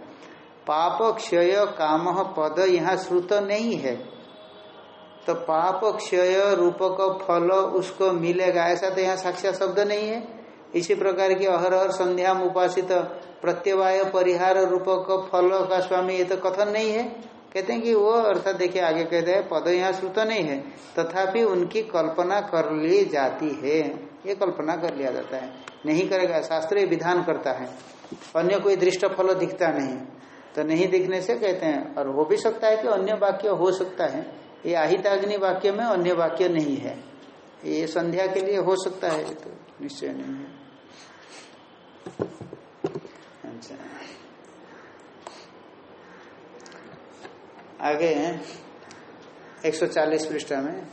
पाप क्षय काम पद यहाँ श्रुत नहीं है। तो पाप क्षय रूप का फल उसको मिलेगा, ऐसा तो यहाँ साक्षात शब्द नहीं है। इसी प्रकार की अहरहर संध्या उपासित प्रत्यवाय परिहार रूप फल का स्वामी, ये तो कथन नहीं है। कहते हैं कि वो अर्थात देखिए, आगे कहते हैं, पद यहाँ श्रुत नहीं है। तथापि उनकी कल्पना कर ली जाती है। ये कल्पना कर लिया जाता है। नहीं करेगा, शास्त्र विधान करता है। अन्य कोई दृष्ट फल दिखता नहीं। तो नहीं दिखने से कहते हैं, और हो भी सकता है कि अन्य वाक्य हो सकता है। ये आहिताग्नि वाक्य में अन्य वाक्य नहीं है। ये संध्या के लिए हो सकता है तो निश्चय नहीं है। अच्छा। आगे 140 पृष्ठ में।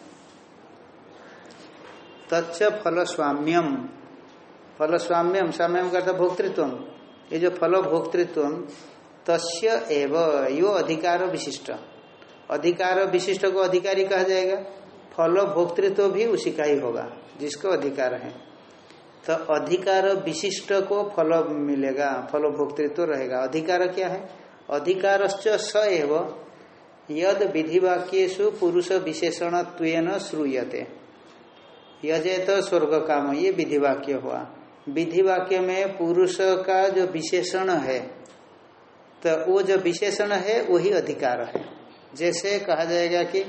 तच्च फल स्वाम्यम फल स्वाम्यम स्वाम्यम करता भोक्तृत्व ये जो फल भोक्तृत्व तस्य एव, यो अधिकार विशिष्ट। अधिकार विशिष्ट को अधिकारी कहा जाएगा। फल भोक्तृत्व भी उसी का ही होगा, जिसको अधिकार है। तो अधिकार विशिष्ट को फल मिलेगा, फल भोक्तृत्व रहेगा। अधिकार क्या है? अधिकार स एव, यद विधिवाक्यु पुरुष विशेषण श्रूयते। यजे तो स्वर्ग काम ये विधिवाक्य हुआ। विधिवाक्य में पुरुष का जो विशेषण है तो वो जो विशेषण है, वही अधिकार है। जैसे कहा जाएगा कि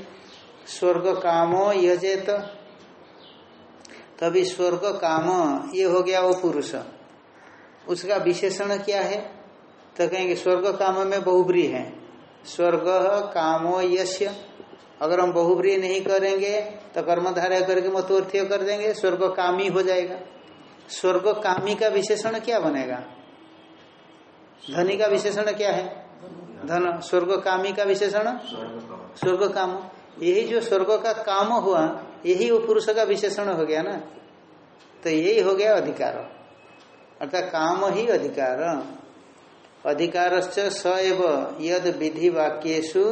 स्वर्ग कामो यजेत तभी स्वर्ग काम ये हो गया वो पुरुष। उसका विशेषण क्या है? तो कहेंगे स्वर्ग काम में बहुब्री है। स्वर्ग कामो यश्य अगर हम बहुब्री नहीं करेंगे तो कर्मधारय करके मतवर्थ्य कर देंगे स्वर्ग कामी हो जाएगा। स्वर्ग कामी का विशेषण क्या बनेगा? धनी का विशेषण क्या है? धन। स्वर्ग कामी का विशेषण? स्वर्ग काम। यही जो स्वर्ग का काम हुआ यही वो पुरुष का विशेषण हो गया ना। तो यही हो गया अधिकार। अर्थात काम ही अधिकार। अधिकार स एव यद विधि वाक्यु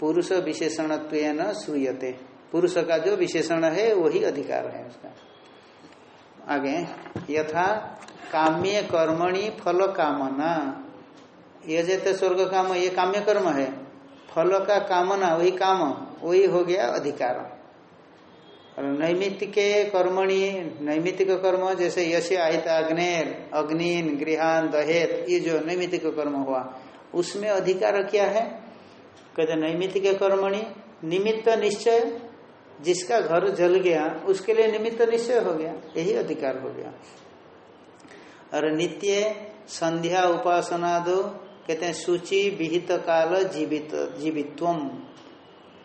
पुरुष विशेषण श्रूयते। पुरुष का जो विशेषण है, वही अधिकार है उसका। आगे, यथा काम्य कर्मणि फल कामना। ये जैसे स्वर्ग काम, ये काम्य कर्म है। फल का कामना, वही काम, वही हो गया अधिकार। और नैमित्तिक कर्मणि, नैमित्तिक कर्म जैसे यश आहित अग्नेर अग्निन, गृहान, दहेत, ये जो नैमित्तिक कर्म हुआ, उसमें अधिकार क्या है? कहते नैमित्तिक कर्मणि, निमित्त निश्चय, जिसका घर जल गया, उसके लिए निमित्त निश्चय हो गया, यही अधिकार हो गया। और नित्य संध्या उपासना दो कहते हैं सूची विहित काल जीवित, जीवित्वम।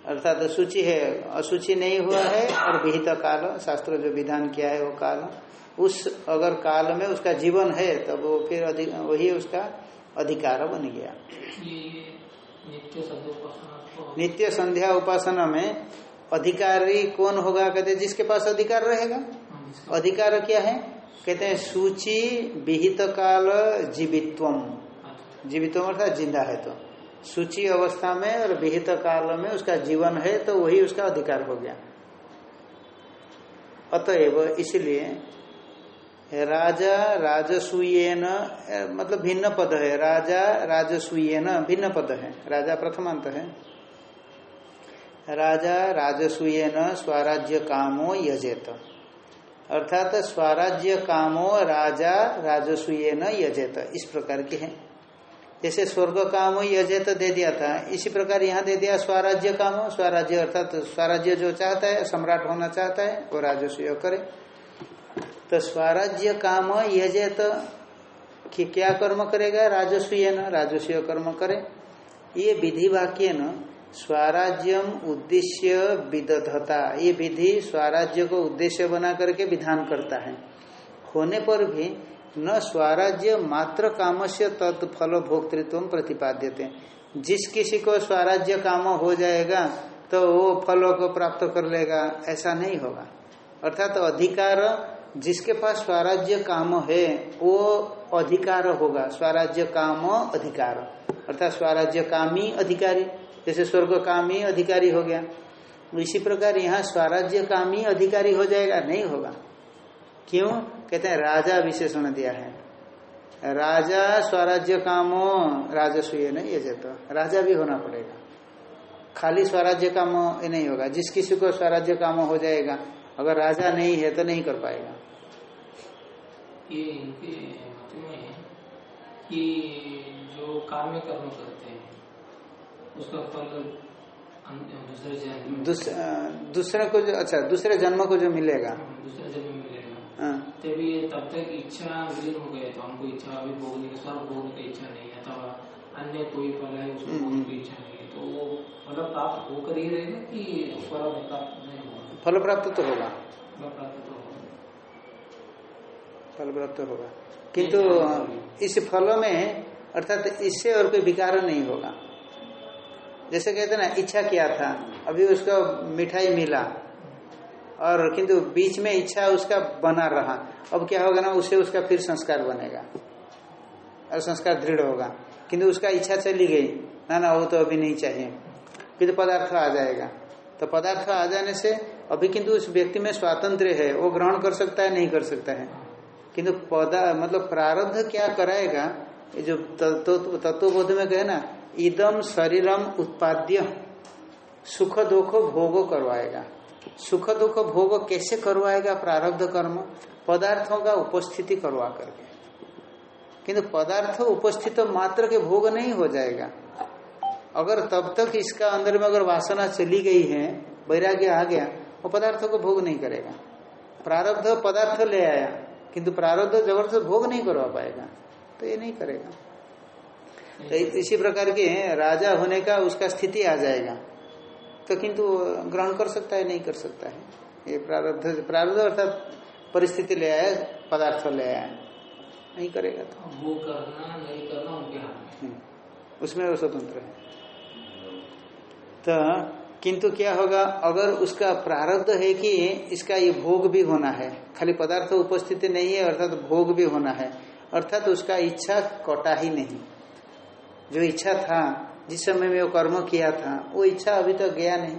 अर्थात तो सूचि है असूचि नहीं हुआ है और विहित काल शास्त्र जो विधान किया है वो काल उस अगर काल में उसका जीवन है तब वो फिर वही उसका अधिकार बन गया। नित्य संध्या उपासना में अधिकारी कौन होगा कहते जिसके पास अधिकार रहेगा। अधिकार क्या है? कहते हैं सूची विहित काल जीवित्वम। जीवित अर्थात ज़िंदा है तो। सूची अवस्था में और विहित काल में उसका जीवन है तो वही उसका अधिकार हो गया। अतएव इसलिए राजा राजसूयन मतलब भिन्न पद है। राजा राजसूयन भिन्न पद है। राजा प्रथमांत है। राजा राजसूयन स्वराज्य कामो यजेत। अर्थात स्वराज्य कामो राजा राजसूयन यजेत। इस प्रकार के हैं। जैसे स्वर्ग काम यजे तो दे दिया था। इसी प्रकार यहाँ दे दिया स्वराज्य काम। स्वराज्य अर्थात तो स्वराज्य जो चाहता है, सम्राट होना चाहता है, वो राजस्व करे। तो स्वराज्य काम यजे तो कि क्या कर्म करेगा? राजस्व न, राजस्व कर्म करे। ये विधि वाक्य न, स्वराज्यम उद्देश्य विदधता। ये विधि स्वराज्य को उद्देश्य बना करके विधान करता है। होने पर भी न स्वराज्य मात्र काम से तत्फल भोक्तृत्व प्रतिपाद्यते। जिस किसी को स्वराज्य काम हो जाएगा तो वो फलों को प्राप्त कर लेगा, ऐसा नहीं होगा। अर्थात तो अधिकार जिसके पास स्वराज्य काम है, वो अधिकार होगा। स्वराज्य काम अधिकार। अर्थात स्वराज्य कामी अधिकारी, जैसे स्वर्ग कामी अधिकारी हो गया। इसी प्रकार यहाँ स्वराज्य कामी अधिकारी हो जाएगा, नहीं होगा। क्यों? कहते हैं राजा विशेषण दिया है। राजा स्वराज्य कामो राजस्व नहीं ये तो। राजा भी होना पड़ेगा। खाली स्वराज्य काम ये नहीं होगा। जिस किसी को स्वराज्य काम हो जाएगा अगर राजा नहीं है तो नहीं कर पाएगा। ये इनके मत में है कि जो काम्य कर्म करते हैं उसका फल दूसरे दूसरे को जो अच्छा दूसरे जन्म को जो मिलेगा। हाँ, दूसरे जन्म। तभी तब तक इच्छा विलीन हो गया तो हमको इच्छा अभी भोगने की सब भोगने की इच्छा नहीं है। अथवा अन्य कोई फल है उसको भोगने की इच्छा नहीं है। तो वो फल प्राप्त होकर ही रहेगा कि फल प्राप्त नहीं होगा फल प्राप्त तो होगा। फल प्राप्त तो होगा। फल प्राप्त होगा। किंतु इस फल में अर्थात इससे और कोई विकार नहीं होगा। जैसे कहते ना इच्छा किया था अभी उसका मिठाई मिला। और किंतु बीच में इच्छा उसका बना रहा। अब क्या होगा ना, उसे उसका फिर संस्कार बनेगा। और संस्कार दृढ़ होगा। किंतु उसका इच्छा चली गई। ना ना, वो तो अभी नहीं चाहिए। किंतु पदार्थ आ जाएगा। तो पदार्थ आ जाने से अभी किंतु उस व्यक्ति में स्वातंत्र है। वो ग्रहण कर सकता है, नहीं कर सकता है। किंतु पदा मतलब प्रारब्ध क्या कराएगा? जो तत्वबोध में कहे ना इदम शरीरम उत्पाद्य। सुख दुख भोग करवाएगा। सुख दुख भोग कैसे करवाएगा प्रारब्ध कर्म? पदार्थों का उपस्थिति करवा करके। किंतु पदार्थ उपस्थित मात्र के भोग नहीं हो जाएगा। अगर तब तक इसका अंदर में अगर वासना चली गई है, वैराग्य आ गया, वो पदार्थों को भोग नहीं करेगा। प्रारब्ध पदार्थ ले आया, किंतु प्रारब्ध ज़बरदस्त भोग नहीं करवा पाएगा तो ये नहीं करेगा। तो इसी प्रकार के राजा होने का उसका स्थिति आ जाएगा। तो किंतु ग्रहण कर सकता है नहीं कर सकता है। ये प्रारब्ध प्रारब्ध अर्थात परिस्थिति ले आया पदार्थ ले आया। नहीं करेगा तो। वो करना नहीं करना उनके हाथ हम्म। उसमें वो स्वतंत्र है। तो किंतु क्या होगा अगर उसका प्रारब्ध है कि इसका ये भोग भी होना है खाली पदार्थ उपस्थिति नहीं है अर्थात तो भोग भी होना है अर्थात तो उसका इच्छा कटा ही नहीं। जो इच्छा था जिस समय में वो कर्म किया था, वो इच्छा अभी तो गया नहीं।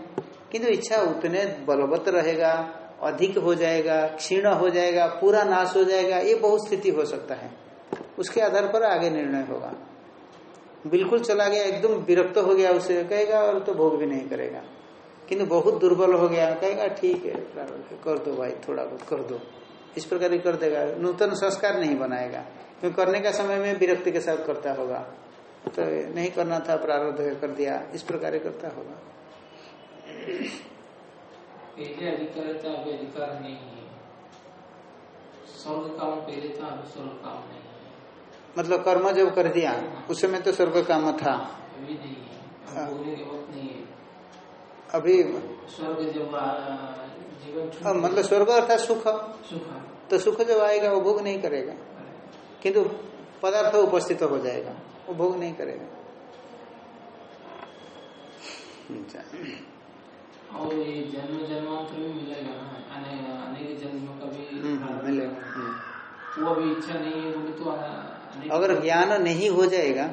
किंतु इच्छा उतने बलवत रहेगा, अधिक हो जाएगा, क्षीण हो जाएगा, पूरा नाश हो जाएगा, ये बहुत स्थिति हो सकता है। उसके आधार पर आगे निर्णय होगा। बिल्कुल चला गया, एकदम विरक्त हो गया उसे, कहेगा, और तो भोग भी नहीं करेगा। किंतु बहुत दुर्बल हो गया, कहेगा, ठीक है कर दो भाई, थोड़ा बहुत कर दो। इस प्रकार ही कर देगा। नूतन संस्कार नहीं बनाएगा, क्योंकि करने का समय में विरक्ति के साथ करता होगा। तो नहीं करना था प्रारब्ध कर दिया। इस प्रकार करता होगा। पहले अधिकार था अभी अधिकार नहीं है। स्वर्ग काम पहले था अभी स्वर्ग काम नहीं है। मतलब कर्म जब कर दिया उस समय तो स्वर्ग काम था। अभी नहीं है हाँ। के वक्त नहीं है। अभी स्वर्ग जब जीवन हाँ, मतलब स्वर्ग अर्थात सुख। सुख। तो सुख जब आएगा वो भोग नहीं करेगा। किंतु पदार्थ उपस्थित हो जाएगा। वो भोग नहीं करेगा। अच्छा। और ये जन्म जन्मांतर भी मिलेगा अनेक जन्म का भी हम्म, हम्म, मिलेगा। हम्म। वो अभी इच्छा नहीं है बोले तो अगर ज्ञान नहीं हो जाएगा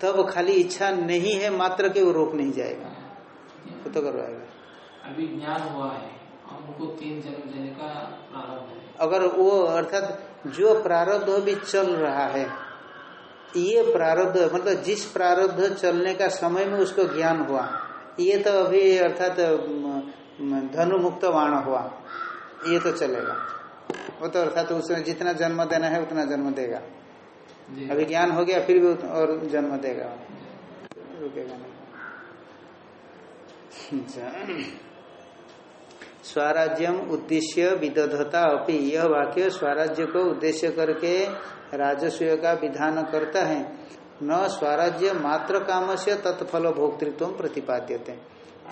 तब खाली इच्छा नहीं है मात्र के वो रोक नहीं जाएगा। वो तो करवाएगा अभी ज्ञान हुआ है उनको तीन जन्म देने का प्रारंभ है। अगर वो अर्थात जो प्रारब्ध अभी चल रहा है ये प्रारब्ध मतलब जिस प्रारब्ध चलने का समय में उसको ज्ञान हुआ ये तो अभी अर्थात धनु मुक्त वाण हुआ ये तो चलेगा। वो तो अर्थात तो उसमें जितना जन्म देना है उतना जन्म देगा। अभी ज्ञान हो गया फिर भी और जन्म देगा। रुकेगा नहीं। [laughs] अच्छा। स्वराज्यम उद्देश्य विदधता अपनी यह वाक्य स्वराज्य को उद्देश्य करके राजस्व का विधान करता है। न स्वराज्य मात्र काम से तत्फल भोक्तृत्व प्रतिपाद्यते।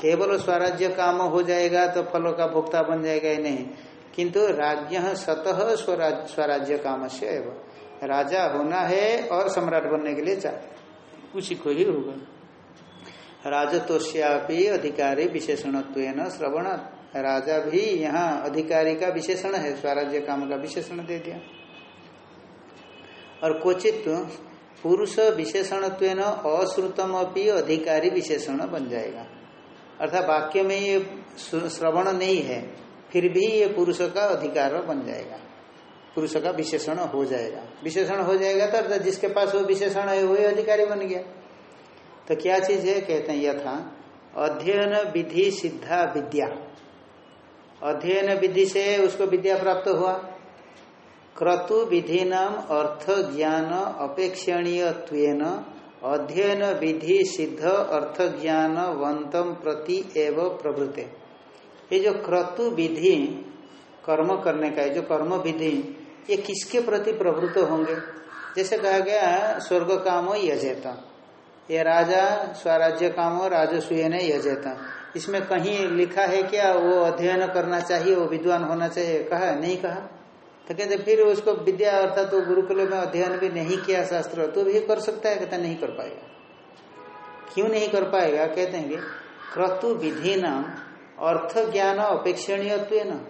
केवल स्वराज्य काम हो जाएगा तो फलों का भोक्ता बन जाएगा ही नहीं। किंतु राज्य सतह स्वराज्य काम से एवं। राजा होना है और सम्राट बनने के लिए चाहते उसी को ही होगा। राजतोष्यापी अधिकारी विशेषण श्रवण राजा भी यहाँ अधिकारी का विशेषण है, स्वराज्य काम का विशेषण दे दिया। और क्वचित पुरुष विशेषण अश्रुतम अपनी अधिकारी विशेषण बन जाएगा। अर्थात वाक्य में ये श्रवण नहीं है, फिर भी ये पुरुष का अधिकार बन जाएगा। पुरुष का विशेषण हो जाएगा। विशेषण हो जाएगा तो अर्थात जिसके पास वो विशेषण है, वही अधिकारी बन गया। तो क्या चीज़ है, कहते हैं यथा, अध्ययन विधि सिद्धा विद्या। अध्ययन विधि से उसको विद्या प्राप्त हुआ। क्रतु विधि नाम अर्थ ज्ञान अपेक्षणीय अध्ययन विधि सिद्ध अर्थ ज्ञान वंतम प्रति एव प्रभृते ये जो क्रतु विधि कर्म करने का है, जो कर्म विधि, ये किसके प्रति प्रवृत्त होंगे? जैसे कहा गया, स्वर्ग काम यजेता। ये राजा, स्वराज्य काम राजस्वीय ने यजेता। इसमें कहीं लिखा है क्या, वो अध्ययन करना चाहिए, वो विद्वान होना चाहिए? कहा, नहीं कहा। तो कहते, फिर उसको विद्या अर्थात तो गुरुकुल में अध्ययन भी नहीं किया शास्त्र तो भी कर सकता है? कहता, नहीं कर पाएगा। क्यों नहीं कर पाएगा? कहते हैं कि, क्रतु विधि नाम अर्थ ज्ञान अपेक्षणीय न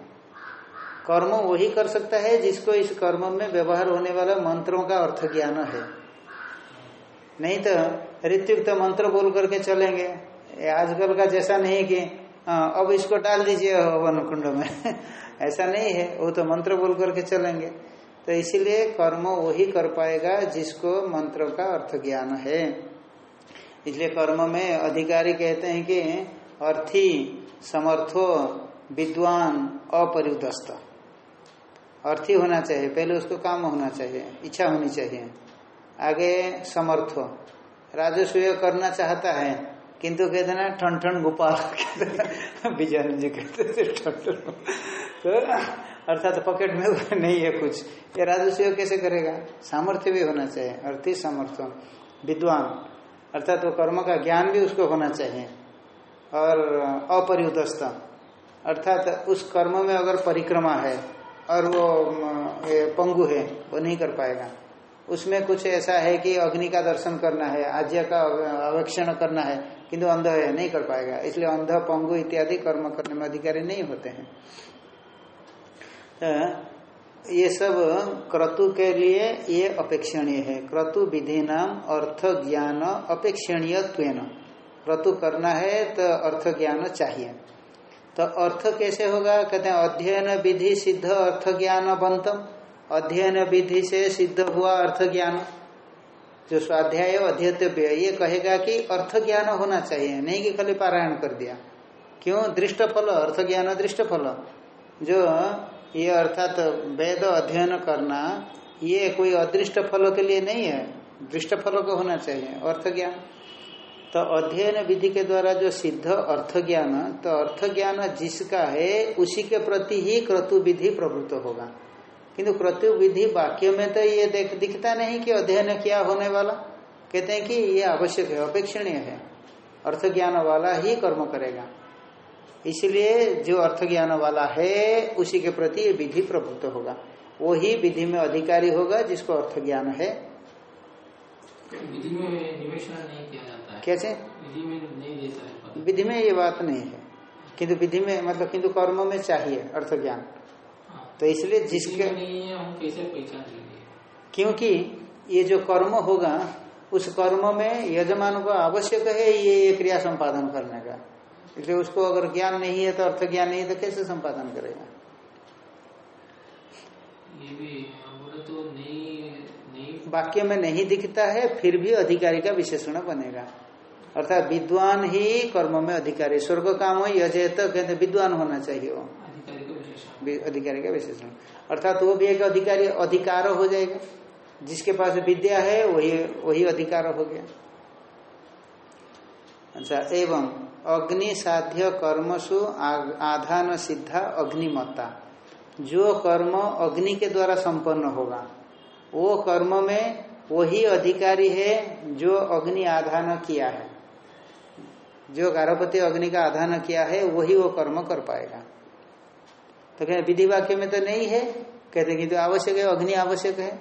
कर्म वही कर सकता है जिसको इस कर्म में व्यवहार होने वाला मंत्रों का अर्थ ज्ञान है। नहीं तो ऋत्युक्त मंत्र बोल करके चलेंगे। आजकल का जैसा नहीं कि अब इसको डाल दीजिए हवन कुंड में। [laughs] ऐसा नहीं है, वो तो मंत्र बोल करके चलेंगे। तो इसीलिए कर्म वही कर पाएगा जिसको मंत्र का अर्थ ज्ञान है। इसलिए कर्म में अधिकारी कहते हैं कि अर्थी, समर्थो, विद्वान अपरिदस्त अर्थी होना चाहिए, पहले उसको काम होना चाहिए, इच्छा होनी चाहिए। आगे समर्थो। राजस्व करना चाहता है किंतु कहते ना, ठन ठन गोपाल विजय जी कहते थे ठन तो अर्थात तो पॉकेट में [laughs] नहीं है कुछ। ये राजस्व कैसे करेगा? सामर्थ्य भी होना चाहिए अर्थी सामर्थ्य। विद्वान, अर्थात वो कर्म का ज्ञान भी उसको होना चाहिए। और अपरियुदस्त अर्थात उस कर्म में अगर परिक्रमा है, और वो पंगु है, वो नहीं कर पाएगा। उसमें कुछ ऐसा है कि अग्नि का दर्शन करना है, आज्ञा का अवेक्षण करना है किंतु अंध है नहीं कर पाएगा। इसलिए अंध, पंगु इत्यादि कर्म करने में अधिकारी नहीं होते हैं। ये सब क्रतु के लिए ये अपेक्षणीय है। क्रतु विधि नाम अर्थ ज्ञान अपेक्षणीय क्रतु करना है तो अर्थ ज्ञान चाहिए। तो अर्थ कैसे होगा? कहते हैं, अध्ययन विधि सिद्ध अर्थ ज्ञान बंतम अध्ययन विधि से सिद्ध हुआ अर्थ ज्ञान जो स्वाध्याय अध्यतव्य ये कहेगा कि अर्थ ज्ञान होना चाहिए, नहीं कि खाली पारायण कर दिया। क्यों? दृष्ट फल अर्थ ज्ञान दृष्ट फल जो ये अर्थात तो वेद अध्ययन करना, ये कोई अदृष्ट फलों के लिए नहीं है। दृष्ट फलों को होना चाहिए अर्थ ज्ञान तो अध्ययन विधि के द्वारा जो सिद्ध अर्थ ज्ञान तो अर्थ ज्ञान जिसका है, उसी के प्रति ही क्रतु विधि प्रवृत्त होगा। किंतु क्रतु विधि वाक्य में तो ये देख दिखता नहीं कि अध्ययन क्या होने वाला। कहते हैं कि ये आवश्यक है अपेक्षणीय है। अर्थ ज्ञान वाला ही कर्म करेगा। इसलिए जो अर्थ ज्ञान वाला है उसी के प्रति ये विधि प्रभुत्व होगा। वो ही विधि में अधिकारी होगा जिसको अर्थ ज्ञान है विधि में निवेशन नहीं किया जाता है। कैसे विधि में नहीं देता है विधि में ये बात नहीं है। किंतु विधि में मतलब किंतु कर्म में चाहिए अर्थ ज्ञान। तो इसलिए जिसके हम कैसे पहचान क्योंकि ये जो कर्म होगा उस कर्म में यजमान को आवश्यक है ये क्रिया संपादन करने का। इसलिए उसको अगर ज्ञान नहीं है तो अर्थ ज्ञान नहीं है तो कैसे संपादन करेगा? ये भी तो नहीं, नहीं। वाक्य में नहीं दिखता है फिर भी अधिकारी का विशेषण बनेगा। अर्थात विद्वान ही कर्म में अधिकारी। स्वर्ग काम हो यजे तो कहते विद्वान होना चाहिए। वो अधिकारी का विशेषण अर्थात वो भी एक अधिकारी, अधिकार हो जाएगा। जिसके पास विद्या है, वही वही अधिकार हो गया। अच्छा एवं अग्नि साध्य कर्मसु आधान सिद्धा अग्निमत्ता। जो कर्म अग्नि के द्वारा संपन्न होगा, वो कर्म में वही अधिकारी है जो अग्नि आधान किया है। जो गारहपति अग्नि का आधान किया है, वही वो कर्म कर पाएगा। तो क्या विधि वाक्य में तो नहीं है। कहते कि तो आवश्यक है अग्नि आवश्यक है।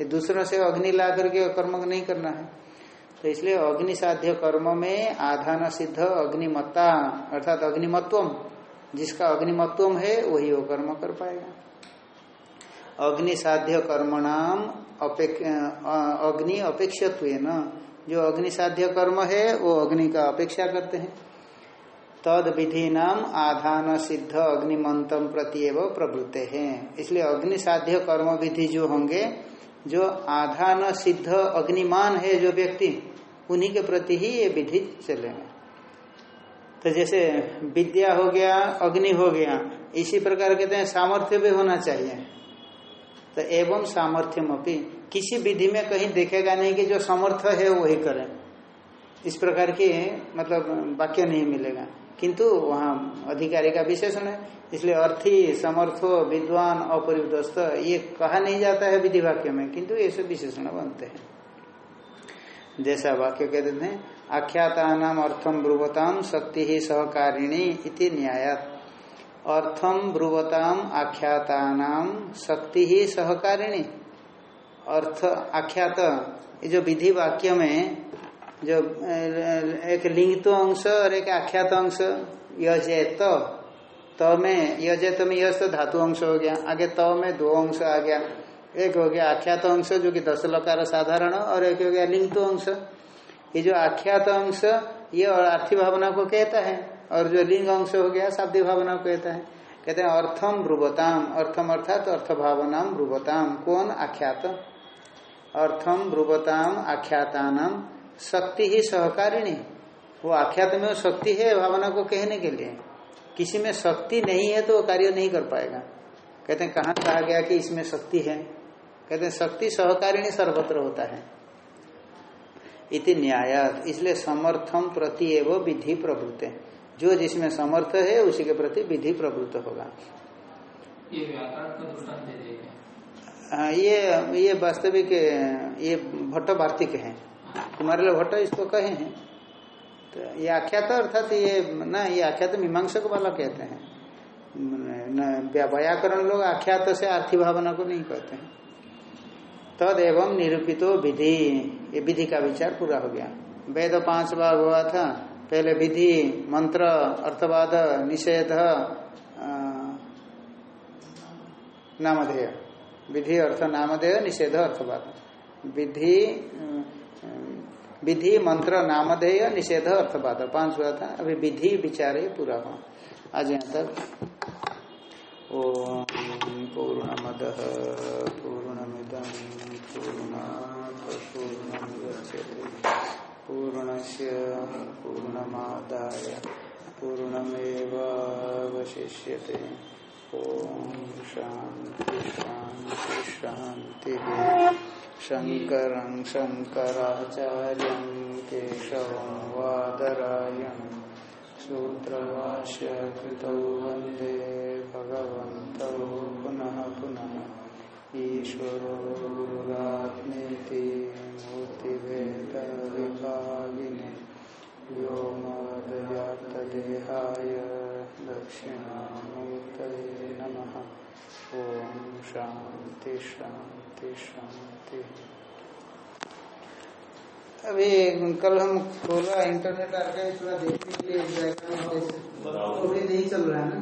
ये दूसरों से अग्नि ला करके कर्म नहीं करना है। तो इसलिए अग्नि साध्य कर्म में आधान सिद्ध अग्निमत्ता, अर्थात अग्निमत्वम, जिसका अग्निमत्वम है, वही वो कर्म कर पाएगा। अग्नि साध्य कर्म नाम अग्नि अपेक्षत्व जो अग्नि साध्य कर्म है, वो अग्नि का अपेक्षा करते हैं। तद विधि नाम आधान सिद्ध अग्निमंतम प्रति एवं प्रवृत्ते हैं। इसलिए अग्नि साध्य कर्म विधि जो होंगे, जो आधान सिद्ध अग्निमान है जो व्यक्ति, उन्हीं के प्रति ही ये विधि चलेगा तो जैसे विद्या हो गया, अग्नि हो गया, इसी प्रकार कहते हैं सामर्थ्य भी होना चाहिए। तो एवं सामर्थ्यम अपनी किसी विधि में कहीं देखेगा नहीं कि जो समर्थ है वही करें। इस प्रकार की मतलब वाक्य नहीं मिलेगा। किंतु वहाँ अधिकारी का विशेषण है। इसलिए अर्थी, समर्थो, विद्वान अपरिवस्त ये कहा नहीं जाता है विधि वाक्य में, किंतु ये सब विशेषण बनते हैं। जैसा वाक्य कह देते हैं आख्याता नाम अर्थम ब्रुवताम शक्ति ही सहकारिणी इति न्यायात। अर्थम ब्रुवताम आख्याता नाम शक्ति ही सहकारिणी। अर्थ, आख्यात, ये जो विधि वाक्य में जो एक लिंगित अंश और एक आख्यात अंश यजेत त। में यजेत में यश तो धातु अंश हो गया, आगे त में दो अंश आ गया। एक हो गया आख्यात अंश, जो कि दस लकार साधारण, और एक हो गया लिंग अंश। ये जो आख्यात अंश, ये और आर्थिक भावना को कहता है, और जो लिंग अंश हो गया शाब्दी भावना को कहता है। कहते हैं अर्थम ब्रुवताम, अर्थम अर्थात अर्थ भावना ब्रुवताम। कौन? आख्यात। अर्थम ब्रुवताम आख्याता शक्ति ही सहकारिणी। वो आख्यात में वो शक्ति है भावना को कहने के लिए। किसी में शक्ति नहीं है तो वो कार्य नहीं कर पाएगा। कहते हैं कहा कहा गया कि इसमें शक्ति है? कहते हैं शक्ति सहकारिणी सर्वत्र होता है। इति न्यायात इसलिए समर्थम प्रति एवं विधि प्रवृत्त जो जिसमें समर्थ है उसी के प्रति विधि प्रवृत्त होगा। ये हाँ, ये ये वास्तविक ये भट्ट वार्तिक है। कुमार भट्ट इसको कहे हैं। तो ये आख्यात अर्थात ये ना, ये आख्यात मीमांसक वाला कहते हैं। व्याकरण लोग आख्यात से आर्थिक भावना को नहीं कहते हैं। तद तो एवं निरूपितो विधि, ये विधि का विचार पूरा हो गया। वेद पाँच भाग हुआ था। पहले विधि, मंत्र, अर्थवाद, निषेध नामधेय। विधि, अर्थ, नामधेय, निषेध, अर्थवाद। विधि विधि मंत्र नामधेय निषेध अर्थवाद। पाँच हुआ था। अभी विधि विचार पूरा हुआ। आज यहाँ तक। ओम पूर्णमद पूर्णमिदम पूर्ण पूर्ण से पूर्णमादाय पूर्णमेवशिष्य ओम शांति शांति शांति शंकर शंकराचार्य केशव वादरायण सूत्रभाष्य कृत वंदे भगवत पुनः पुनः ईश्वरो गुरुरात्मेति मूर्तिभेद विभागिने व्योमदयातदेहाय दक्षिणामूर्तये नमः। ॐ शान्ति शान्ति। शांति शांति अभी कल हम खोला इंटरनेट आके थोड़ा देखने के लिए तो अभी नहीं चल रहा है ना?